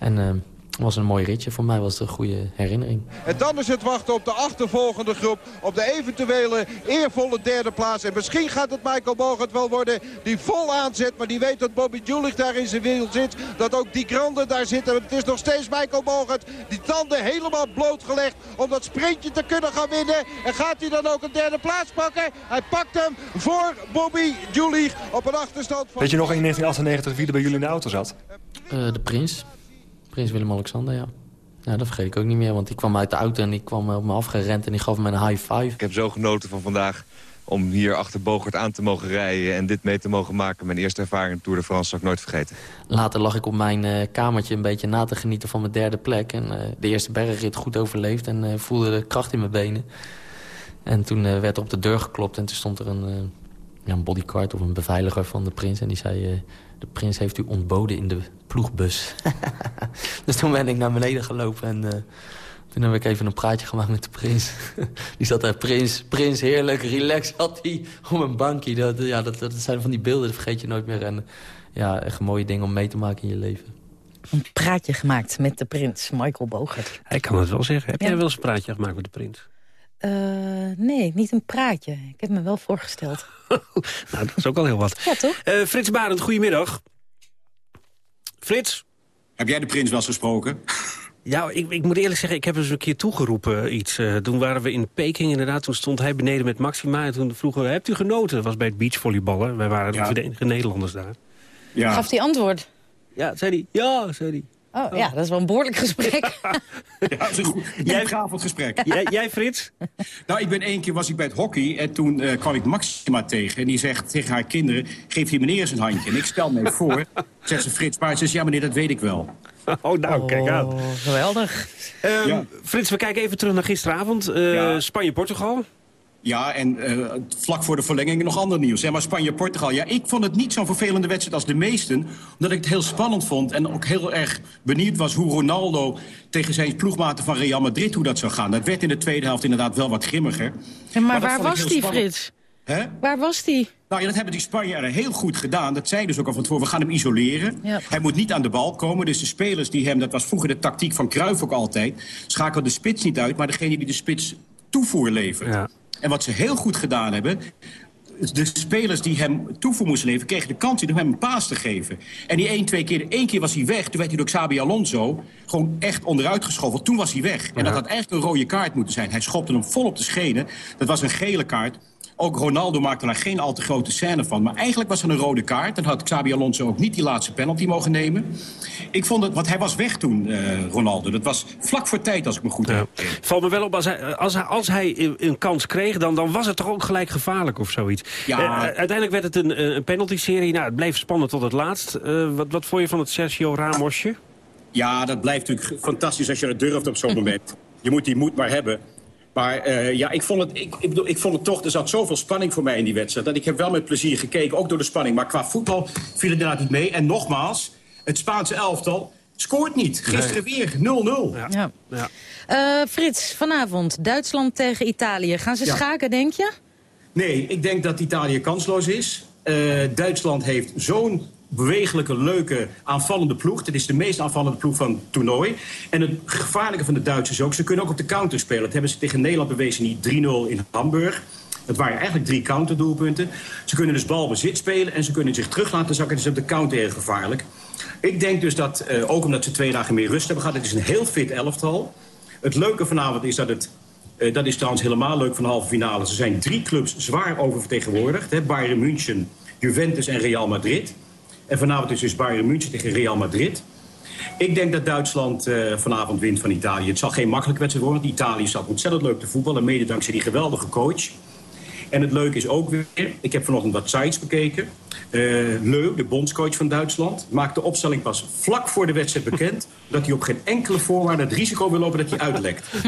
En eh, het was een mooi ritje. Voor mij was het een goede herinnering. En dan is het wachten op de achtervolgende groep. Op de eventuele eervolle derde plaats. En misschien gaat het Michael Bogert wel worden die vol aanzet. Maar die weet dat Bobby Julich daar in zijn wiel zit. Dat ook die Grande daar zit. En het is nog steeds Michael Bogert. Die tanden helemaal blootgelegd om dat sprintje te kunnen gaan winnen. En gaat hij dan ook een derde plaats pakken? Hij pakt hem voor Bobby Julich op een achterstand van... Weet je nog in 1998 wie er bij jullie in de auto zat? Eh, de prins. Prins Willem-Alexander, ja. Ja, dat vergeet ik ook niet meer, want die kwam uit de auto en die kwam op me afgerend en die gaf me een high five. Ik heb zo genoten van vandaag om hier achter Bogert aan te mogen rijden... en dit mee te mogen maken. Mijn eerste ervaring in Tour de France zal ik nooit vergeten. Later lag ik op mijn eh, kamertje een beetje na te genieten van mijn derde plek. En eh, de eerste bergrit goed overleefd en eh, voelde de kracht in mijn benen. En toen eh, werd er op de deur geklopt en toen stond er een, eh, ja, een bodyguard of een beveiliger van de prins. En die zei, eh, de prins heeft u ontboden in de ploegbus. (laughs) dus toen ben ik naar beneden gelopen en eh, toen heb ik even een praatje gemaakt met de prins. (laughs) die zat daar, prins, prins, heerlijk, relax, had hij op een bankje. Dat, ja, dat, dat zijn van die beelden, dat vergeet je nooit meer. En ja, echt een mooie ding om mee te maken in je leven. Een praatje gemaakt met de prins, Michael Bogert. Hij kan het wel zeggen. Heb Ja. jij wel eens een praatje gemaakt met de prins? Eh, nee, niet een praatje. Ik heb me wel voorgesteld. (laughs) Nou, dat is ook al heel wat. Ja, toch? Eh, Frits Barend, goedemiddag. Frits? Heb jij de prins wel eens gesproken? (laughs) Ja, ik, ik moet eerlijk zeggen, ik heb eens een keer toegeroepen eh, iets. Eh, toen waren we in Peking inderdaad. Toen stond hij beneden met Maxima. En toen vroegen we, hebt u genoten? Dat was bij het beachvolleyballen. Wij waren Ja. de enige Nederlanders daar. Ja. Gaf hij antwoord? Ja, zei hij. Ja, zei hij. Oh, ja, dat is wel een behoorlijk gesprek. (laughs) Ja, dat is een goed, Jij- diepgravend gesprek. Jij, jij Frits? Nou, ik ben één keer was ik bij het hockey en toen eh, kwam ik Maxima tegen. En die zegt tegen haar kinderen, geef die meneer eens een handje. En ik stel me voor, zegt ze Frits Paard. Ze zegt, ja meneer, dat weet ik wel. Oh, nou, kijk aan. Oh, geweldig. Ehm, Ja. Frits, we kijken even terug naar gisteravond. Eh, Ja. Spanje-Portugal. Ja, en eh, vlak voor de verlenging nog ander nieuws. Hè? Maar Spanje-Portugal, ja, ik vond het niet zo'n vervelende wedstrijd als de meesten. Omdat ik het heel spannend vond en ook heel erg benieuwd was... hoe Ronaldo tegen zijn ploegmaten van Real Madrid, hoe dat zou gaan. Dat werd in de tweede helft inderdaad wel wat grimmiger. Ja, maar, waar was die, spannend. Frits? Hè? Waar was die? Nou ja, dat hebben die Spanjaarden heel goed gedaan. Dat zei dus ook al van tevoren, we gaan hem isoleren. Ja. Hij moet niet aan de bal komen. Dus de spelers die hem, dat was vroeger de tactiek van Cruijff ook altijd... schakelen de spits niet uit, maar degene die de spits toevoer levert. Ja. En wat ze heel goed gedaan hebben... de spelers die hem toevoer moesten leveren... kregen de kans om hem een paas te geven. En die één, twee keer, één keer was hij weg. Toen werd hij door Xabi Alonso gewoon echt onderuit geschoven. Toen was hij weg. En dat had eigenlijk een rode kaart moeten zijn. Hij schopte hem vol op de schenen. Dat was een gele kaart. Ook Ronaldo maakte daar geen al te grote scène van. Maar eigenlijk was het een rode kaart. Dan had Xabi Alonso ook niet die laatste penalty mogen nemen. Ik vond het, want hij was weg toen, eh, Ronaldo. Dat was vlak voor tijd, als ik me goed Ja. heb. Valt me wel op, als hij, als hij, als hij een- kans kreeg, dan, dan was het toch ook gelijk gevaarlijk of zoiets. Ja. Eh, uiteindelijk werd het een, eh, een penalty-serie. Nou, het bleef spannend tot het laatst. Wat, wat vond je van het Sergio Ramosje? Ja, dat blijft natuurlijk fantastisch als je dat durft op zo'n (laughs) moment. Je moet die moed maar hebben. Maar eh, ja, ik vond, het, ik, ik, bedoel, ik vond het toch, er zat zoveel spanning voor mij in die wedstrijd. Dat ik heb wel met plezier gekeken, ook door de spanning. Maar qua voetbal viel het inderdaad niet mee. En nogmaals, het Spaanse elftal scoort niet. Gisteren weer 0-0. Ja. Ja. Eh, Frits, vanavond Duitsland tegen Italië. Gaan ze Ja. schaken, denk je? Nee, ik denk dat Italië kansloos is. Eh, Duitsland heeft zo'n bewegelijke, leuke, aanvallende ploeg. Het is de meest aanvallende ploeg van het toernooi. En het gevaarlijke van de Duitsers ook, ze kunnen ook op de counter spelen. Dat hebben ze tegen Nederland bewezen, die 3-0 in Hamburg. Dat waren eigenlijk drie counterdoelpunten. Ze kunnen dus balbezit spelen en ze kunnen zich terug laten zakken. Dus op de counter heel gevaarlijk. Ik denk dus dat, eh, ook omdat ze twee dagen meer rust hebben gehad... het is een heel fit elftal. Het leuke vanavond is dat het... eh, dat is trouwens helemaal leuk van de halve finale. Er zijn drie clubs zwaar oververtegenwoordigd. Hè? Bayern München, Juventus en Real Madrid. En vanavond is dus Bayern München tegen Real Madrid. Ik denk dat Duitsland eh, vanavond wint van Italië. Het zal geen makkelijke wedstrijd worden, Italië staat ontzettend leuk te voetballen. Mede dankzij die geweldige coach. En het leuke is ook weer, ik heb vanochtend wat sites bekeken. Eh Leu, de bondscoach van Duitsland, maakt de opstelling pas vlak voor de wedstrijd bekend... (laughs) dat hij op geen enkele voorwaarde het risico wil lopen dat hij uitlekt. (laughs)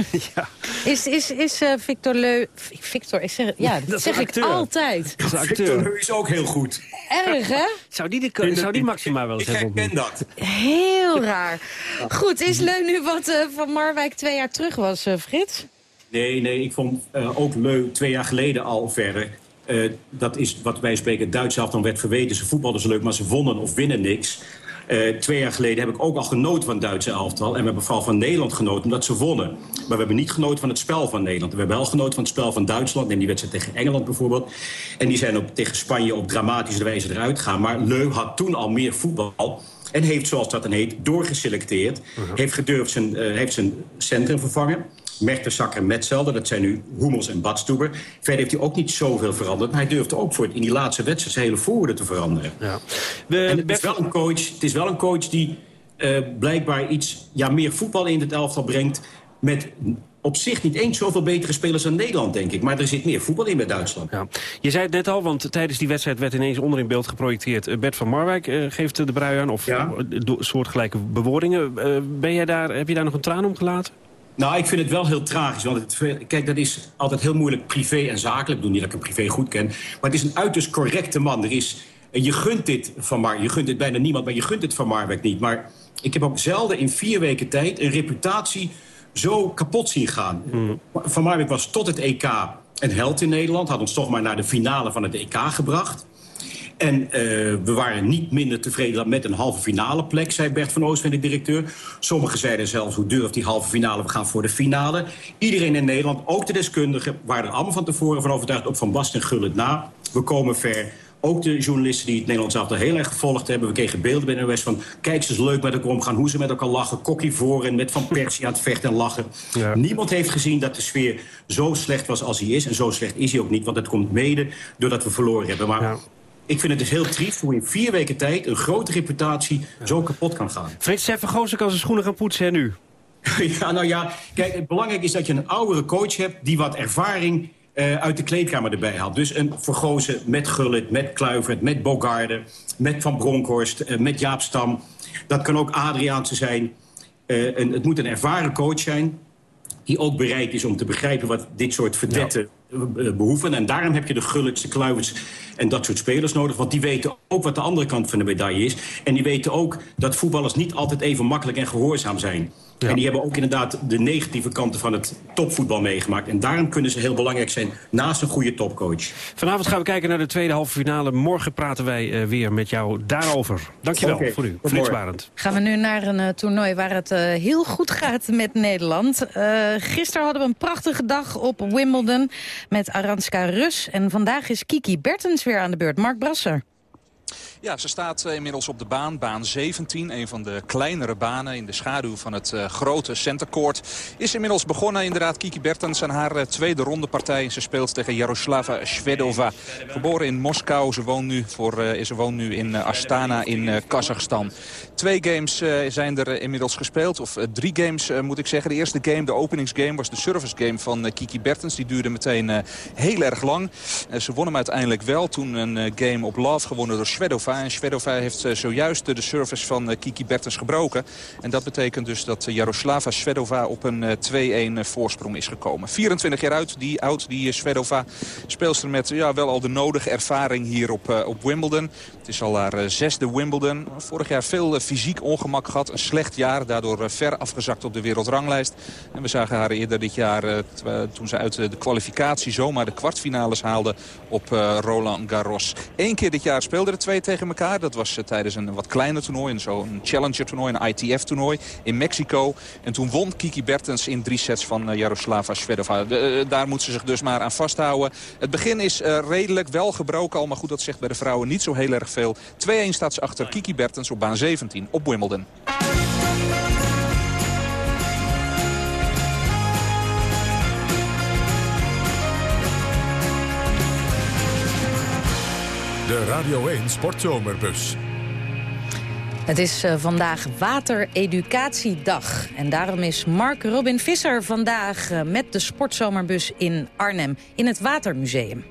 Is, is, is eh, Victor Leu... Victor, (laughs) ik zeg, ja, dat, zeg ik altijd. Dat is Victor. Leu is ook heel goed. Erg, hè? Zou die, de, zou die Maxima wel eens Ik hebben herken ontmoet? dat. Heel raar. Goed, is Leu nu wat eh, van Marwijk twee jaar terug was, eh, Frits? Nee, nee, ik vond eh, ook Leu twee jaar geleden al verder. Eh, dat is wat wij spreken, Duits zelf dan werd verweten. Ze voetbalden ze leuk, maar ze wonnen of winnen niks. Eh, twee jaar geleden heb ik ook al genoten van het Duitse elftal. En we hebben vooral van Nederland genoten omdat ze wonnen. Maar we hebben niet genoten van het spel van Nederland. We hebben wel genoten van het spel van Duitsland. Neem die wedstrijd tegen Engeland bijvoorbeeld. En die zijn ook tegen Spanje op dramatische wijze eruit gegaan. Maar Leu had toen al meer voetbal. En heeft, zoals dat dan heet, doorgeselecteerd. Heeft gedurfd zijn, eh, heeft zijn centrum vervangen. Mertesacker en Metzelder, dat zijn nu Hummels en Badstuber. Verder heeft hij ook niet zoveel veranderd. Maar hij durfde ook voor het, in die laatste wedstrijd zijn hele voorwoorden te veranderen. Ja. en het is, wel een coach, het is wel een coach die eh, blijkbaar iets ja, meer voetbal in het elftal brengt... met op zich niet eens zoveel betere spelers dan Nederland, denk ik. Maar er zit meer voetbal in bij Duitsland. Ja. Je zei het net al, want tijdens die wedstrijd werd ineens onder in beeld geprojecteerd. Eh, Bert van Marwijk eh, geeft de brui aan, of Ja. soortgelijke bewoordingen. Ben jij daar, heb je daar nog een traan om gelaten? Nou, ik vind het wel heel tragisch. Want het, kijk, dat is altijd heel moeilijk privé en zakelijk. Ik bedoel niet dat ik hem privé goed ken. Maar het is een uiterst correcte man. Er is, je gunt dit van Mar, je gunt dit bijna niemand, maar je gunt het van Marwijk niet. Maar ik heb ook zelden in vier weken tijd een reputatie zo kapot zien gaan. Van Marwijk was tot het EK een held in Nederland. Had ons toch maar naar de finale van het EK gebracht. En eh, we waren niet minder tevreden dan met een halve finale plek, zei Bert van Oostveen, de directeur. Sommigen zeiden zelfs, hoe durft die halve finale, we gaan voor de finale. Iedereen in Nederland, ook de deskundigen, waren er allemaal van tevoren van overtuigd, ook van Bast en Gullit na. We komen ver. Ook de journalisten die het Nederlands elftal heel erg gevolgd hebben. We kregen beelden bij de NOS van... kijk, ze is leuk met elkaar omgaan, hoe ze met elkaar lachen. Kokkie voor en met Van Persie aan het vechten en lachen. Niemand heeft gezien dat de sfeer zo slecht was als hij is. En zo slecht is hij ook niet, want het komt mede doordat we verloren hebben. Maar ik vind het dus heel triest hoe in vier weken tijd... een grote reputatie zo kapot kan gaan. Frits Seffergoos kan zijn schoenen gaan poetsen en nu? (laughs) ja, nou ja, kijk, het belangrijk is dat je een oudere coach hebt... die wat ervaring eh, uit de kleedkamer erbij haalt. Dus een Vergozen met Gullit, met Kluivert, met Bogarde... met Van Bronckhorst, eh, met Jaap Stam. Dat kan ook Adriaanse zijn. Eh, en het moet een ervaren coach zijn die ook bereid is om te begrijpen wat dit soort verdetten eh, behoeven. En daarom heb je de Gullits, de Kluivers en dat soort spelers nodig. Want die weten ook wat de andere kant van de medaille is. En die weten ook dat voetballers niet altijd even makkelijk en gehoorzaam zijn. En die hebben ook inderdaad de negatieve kanten van het topvoetbal meegemaakt. En daarom kunnen ze heel belangrijk zijn naast een goede topcoach. Vanavond gaan we kijken naar de tweede halve finale. Morgen praten wij eh, weer met jou daarover. Dankjewel voor u, Frits. Barend. Gaan we nu naar een eh, toernooi waar het eh, heel goed gaat met Nederland. Uh, gisteren hadden we een prachtige dag op Wimbledon met Aranska Rus. En vandaag is Kiki Bertens weer aan de beurt. Mark Brasser. Ja, ze staat eh, inmiddels op de baan, baan 17. Een van de kleinere banen in de schaduw van het uh, grote centercourt. Is inmiddels begonnen inderdaad Kiki Bertens aan haar uh, tweede rondepartij. Ze speelt tegen Jaroslava Shvedova. Geboren in Moskou. Ze woont nu, voor, ze woont nu in Astana in Kazachstan. Twee games zijn er inmiddels gespeeld. Of drie games moet ik zeggen. De eerste game, de openingsgame, was de service game van Kiki Bertens. Die duurde meteen heel erg lang. ze won hem uiteindelijk wel. Toen een game op love gewonnen door Shvedova. En Shvedova heeft zojuist de service van Kiki Bertens gebroken. En dat betekent dus dat Jaroslava Shvedova op een 2-1 voorsprong is gekomen. 24 jaar oud, die, oud, die Shvedova. Speelster met ja, wel al de nodige ervaring hier op, op Wimbledon. Het is al haar zesde Wimbledon. Vorig jaar veel fysiek ongemak gehad. Een slecht jaar, daardoor ver afgezakt op de wereldranglijst. En we zagen haar eerder dit jaar, toen ze uit de kwalificatie zomaar de kwartfinales haalde op Roland Garros. Eén keer dit jaar speelden de twee tegen elkaar. Dat was tijdens een wat kleiner toernooi, zo'n challenger toernooi, een ITF toernooi in Mexico. En toen won Kiki Bertens in drie sets van Jaroslava Shvedova. De, daar moet ze zich dus maar aan vasthouden. Het begin is redelijk wel gebroken al, maar goed dat zegt bij de vrouwen niet zo heel erg veel. 2-1 staat ze achter Kiki Bertens op baan 17 op Wimbledon. De Radio 1 Sportzomerbus. Het is uh, vandaag Watereducatiedag. En daarom is Mark Robin Visser vandaag uh, met de Sportzomerbus in Arnhem... in het Watermuseum.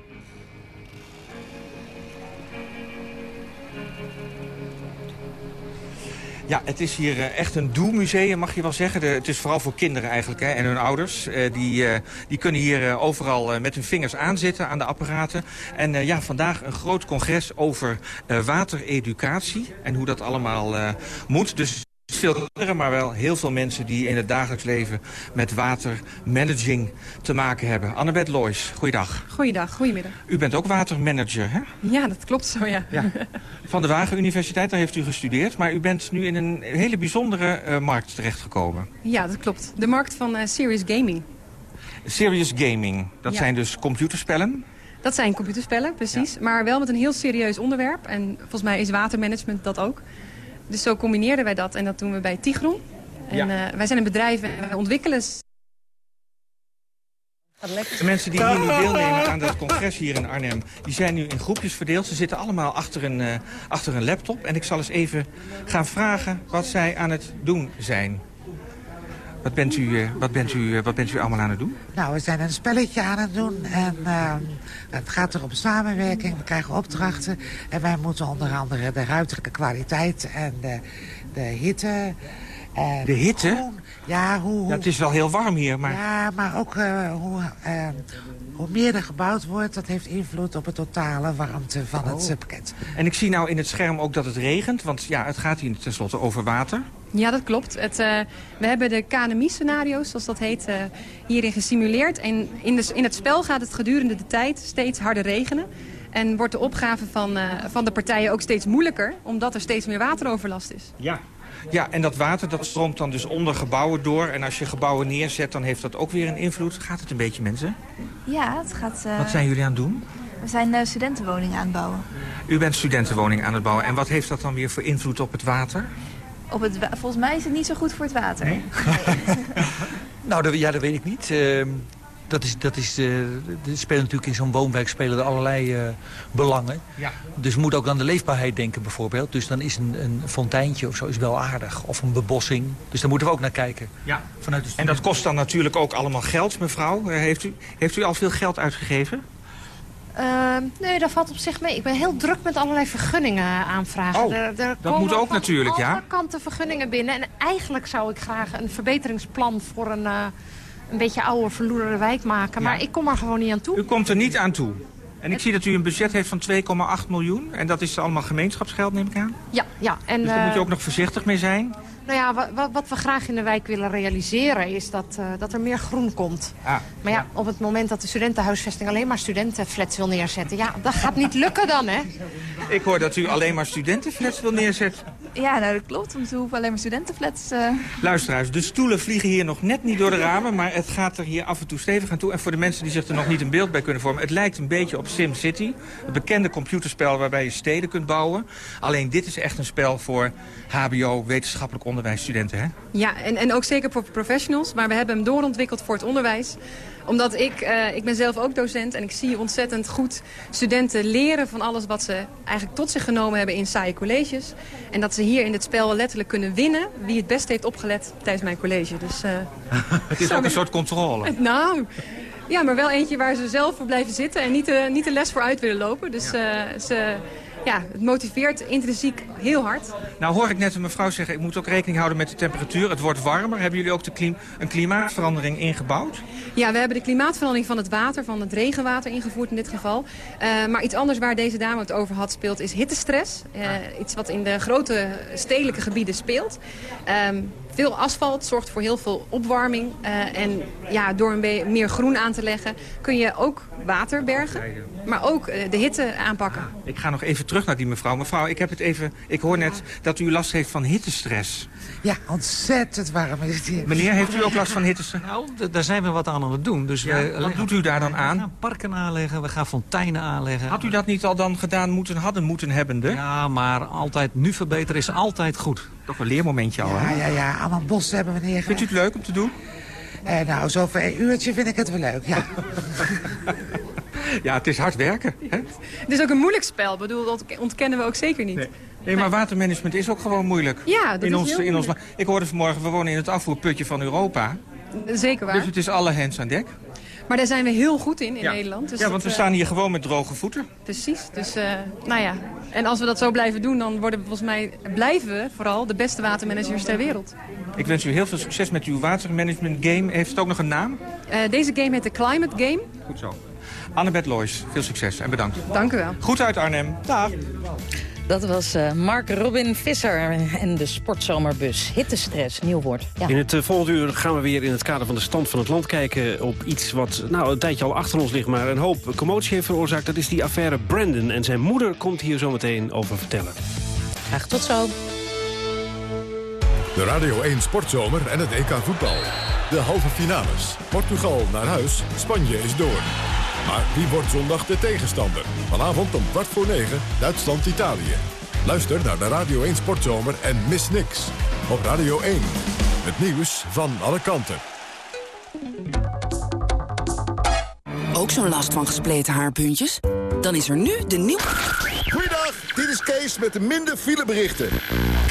Ja, het is hier uh, echt een doelmuseum, mag je wel zeggen. Het is vooral voor kinderen eigenlijk hè, en hun ouders. Uh, die, uh, die kunnen hier overal met hun vingers aanzitten aan de apparaten. En ja, vandaag een groot congres over watereducatie en hoe dat allemaal moet. Dus veel maar wel heel veel mensen die in het dagelijks leven met watermanaging te maken hebben. Annabeth Loijs, goeiedag. Goeiedag, goedemiddag. U bent ook watermanager, hè? Ja, dat klopt zo, ja. ja. Van de Wagen Universiteit, daar heeft u gestudeerd. Maar u bent nu in een hele bijzondere uh, markt terechtgekomen. Ja, dat klopt. De markt van uh, Serious Gaming. Serious Gaming, dat Ja. zijn dus computerspellen? Dat zijn computerspellen, precies. Maar wel met een heel serieus onderwerp. En volgens mij is watermanagement dat ook. Dus zo combineerden wij dat en dat doen we bij Tigron. En Ja. eh, wij zijn een bedrijf en wij ontwikkelen... De mensen die hier nu deelnemen aan het congres hier in Arnhem... die zijn nu in groepjes verdeeld. Ze zitten allemaal achter een, eh, achter een laptop. En ik zal eens even gaan vragen wat zij aan het doen zijn. Wat bent u, eh, wat bent u, eh, wat bent u allemaal aan het doen? Nou, we zijn een spelletje aan het doen en eh, het gaat er om samenwerking. We krijgen opdrachten en wij moeten onder andere de ruiterlijke kwaliteit en de, de hitte En De hitte? ja, hoe, hoe- Ja, het is wel heel warm hier, maar... ja, maar ook eh, hoe, eh, hoe meer er gebouwd wordt... dat heeft invloed op het totale warmte van het Oh. pakket. En ik zie nou in het scherm ook dat het regent, want ja, het gaat hier tenslotte over water. Ja, dat klopt. Het, eh, we hebben de KNMI-scenario's, zoals dat heet, eh, hierin gesimuleerd. En in, de, in het spel gaat het gedurende de tijd steeds harder regenen. En wordt de opgave van, eh, van de partijen ook steeds moeilijker... omdat er steeds meer wateroverlast is. Ja. Ja, en dat water dat stroomt dan dus onder gebouwen door. En als je gebouwen neerzet, dan heeft dat ook weer een invloed. Gaat het een beetje, mensen? Ja, het gaat... eh, Wat zijn jullie aan het doen? We zijn studentenwoningen aan het bouwen. U bent studentenwoning aan het bouwen. En wat heeft dat dan weer voor invloed op het water? Op het Volgens mij is het niet zo goed voor het water. (laughs) Nou, dat, ja, dat weet ik niet. Ehm, dat is, dat is, eh, er spelen natuurlijk in zo'n woonwijk spelen er allerlei eh, belangen. Ja. Dus we moeten ook aan de leefbaarheid denken bijvoorbeeld. Dus dan is een, een fonteintje of zo is wel aardig. Of een bebossing. Dus daar moeten we ook naar kijken. Ja. Vanuit de En dat kost dan natuurlijk ook allemaal geld, mevrouw. Heeft, u, heeft u al veel geld uitgegeven? Ehm, nee, dat valt op zich mee. Ik ben heel druk met allerlei vergunningen aanvragen. Oh, Er- er dat moet ook natuurlijk, ja. alle kanten vergunningen binnen. En eigenlijk zou ik graag een verbeteringsplan voor een, eh, een beetje oude, verloederde wijk maken. Maar ik kom er gewoon niet aan toe. U komt er niet aan toe. En ik zie dat u een budget heeft van 2,8 miljoen. En dat is allemaal gemeenschapsgeld, neem ik aan. Ja, ja. En, Dus daar eh, moet je ook nog voorzichtig mee zijn. Nou ja, wa- wa- wat we graag in de wijk willen realiseren is dat, eh, dat er meer groen komt. Ah, Maar ja, op het moment dat de studentenhuisvesting alleen maar studentenflats wil neerzetten... ja, dat gaat niet lukken dan, hè? Ik hoor dat u alleen maar studentenflats wil neerzetten. Ja, nou dat klopt, want we hoeven alleen maar studentenflats... eh, Luisteraars, de stoelen vliegen hier nog net niet door de ramen... maar het gaat er hier af en toe stevig aan toe. En voor de mensen die zich er nog niet een beeld bij kunnen vormen... het lijkt een beetje op SimCity. Het bekende computerspel waarbij je steden kunt bouwen. Alleen dit is echt een spel voor hbo, wetenschappelijk onderwijsstudenten, hè? Ja, en, en ook zeker voor professionals. Maar we hebben hem doorontwikkeld voor het onderwijs. Omdat ik, eh, ik ben zelf ook docent en ik zie ontzettend goed studenten leren van alles wat ze eigenlijk tot zich genomen hebben in saaie colleges. En dat ze hier in dit spel letterlijk kunnen winnen wie het beste heeft opgelet tijdens mijn college. Dus, eh, (laughs) Het is ook een soort controle. (laughs) nou, ja, maar wel eentje waar ze zelf voor blijven zitten en niet de, niet de les voor uit willen lopen. Dus eh, ze, ja, het motiveert intrinsiek heel hard. Nou hoor ik net een mevrouw zeggen, ik moet ook rekening houden met de temperatuur. Het wordt warmer. Hebben jullie ook de klim een klimaatverandering ingebouwd? Ja, we hebben de klimaatverandering van het water, van het regenwater ingevoerd in dit geval. Eh, maar iets anders waar deze dame het over had speelt is hittestress. Eh, iets wat in de grote stedelijke gebieden speelt. Ehm, veel asfalt zorgt voor heel veel opwarming. Eh, en ja, door een meer groen aan te leggen kun je ook water bergen. Maar ook eh, de hitte aanpakken. Ik ga nog even terug naar die mevrouw. Mevrouw, ik, heb het even, ik hoor net dat u last heeft van hittestress. Ja, ontzettend warm is het hier. Meneer, heeft u ook last van hittestress? Nou, daar zijn we wat aan aan het doen. Dus Ja, we wat leggen- doet u daar dan aan? We gaan parken aanleggen, we gaan fonteinen aanleggen. Had u dat niet al dan gedaan moeten, hadden moeten hebbende? Ja, maar altijd nu verbeteren is altijd goed. Toch een leermomentje al, Ja, hè? ja, ja, allemaal bossen hebben we neergelegd. Vindt u het leuk om te doen? Eh, nou, zo voor een uurtje vind ik het wel leuk, ja. (laughs) Ja, het is hard werken. Hè? Het is ook een moeilijk spel. Ik bedoel, dat ontkennen we ook zeker niet. Nee, maar watermanagement is ook gewoon moeilijk. Ja, dat in is ons, heel in ons. Ik hoorde vanmorgen, we wonen in het afvoerputje van Europa. Zeker waar. Dus het is alle hens aan dek. Maar daar zijn we heel goed in in Ja. Nederland. Dus ja, want we dat, eh, staan hier gewoon met droge voeten. Precies. Dus, eh, nou ja. En als we dat zo blijven doen, dan worden we volgens mij, blijven we vooral de beste watermanagers ter wereld. Ik wens u heel veel succes met uw watermanagement game. Heeft het ook nog een naam? Eh, deze game heet de Climate Game. Goed zo. Annabeth Loijs, veel succes en bedankt. Dank u wel. Goed uit Arnhem. Dag. Dat was eh, Mark Robin Visser en de sportzomerbus. Hittestress, nieuw woord. Ja. In het eh, volgende uur gaan we weer in het kader van de stand van het land kijken... op iets wat nou, een tijdje al achter ons ligt, maar een hoop commotie heeft veroorzaakt. Dat is die affaire Brandon. En zijn moeder komt hier zo meteen over vertellen. Graag tot zo. De Radio 1 Sportzomer en het EK voetbal. De halve finales. Portugal naar huis, Spanje is door. Maar wie wordt zondag de tegenstander? Vanavond om kwart voor negen, Duitsland-Italië. Luister naar de Radio 1 Sportzomer en mis niks. Op Radio 1. Het nieuws van alle kanten. Ook zo'n last van gespleten haarpuntjes? Dan is er nu de nieuw... Goeiedag, dit is Kees met de minder fileberichten.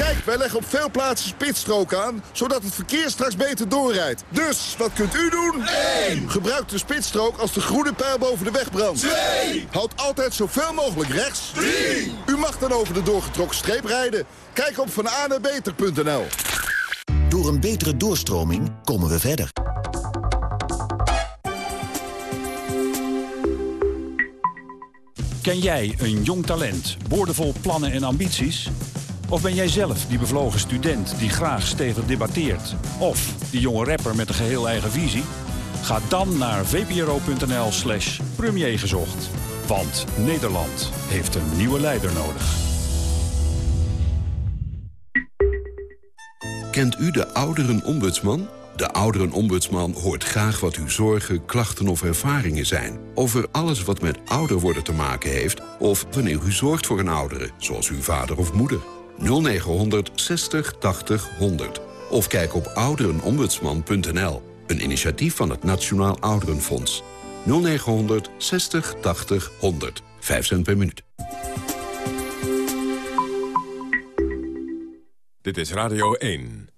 Kijk, wij leggen op veel plaatsen spitsstrook aan, zodat het verkeer straks beter doorrijdt. Dus, wat kunt u doen? 1. Gebruik de spitsstrook als de groene pijl boven de weg brandt. 2. Houd altijd zoveel mogelijk rechts. 3. U mag dan over de doorgetrokken streep rijden. Kijk op vananabeter.nl. Door een betere doorstroming komen we verder. Ken jij een jong talent, boordevol plannen en ambities? Of ben jij zelf die bevlogen student die graag stevig debatteert? Of die jonge rapper met een geheel eigen visie? Ga dan naar vpro.nl slash premiergezocht. Want Nederland heeft een nieuwe leider nodig. Kent u de ouderenombudsman? De ouderenombudsman hoort graag wat uw zorgen, klachten of ervaringen zijn. Over alles wat met ouder worden te maken heeft... of wanneer u zorgt voor een oudere, zoals uw vader of moeder. 0900 60 80 100. Of kijk op ouderenombudsman.nl. Een initiatief van het Nationaal Ouderenfonds. 0900 60 80 100. 5 cent per minuut. Dit is Radio 1.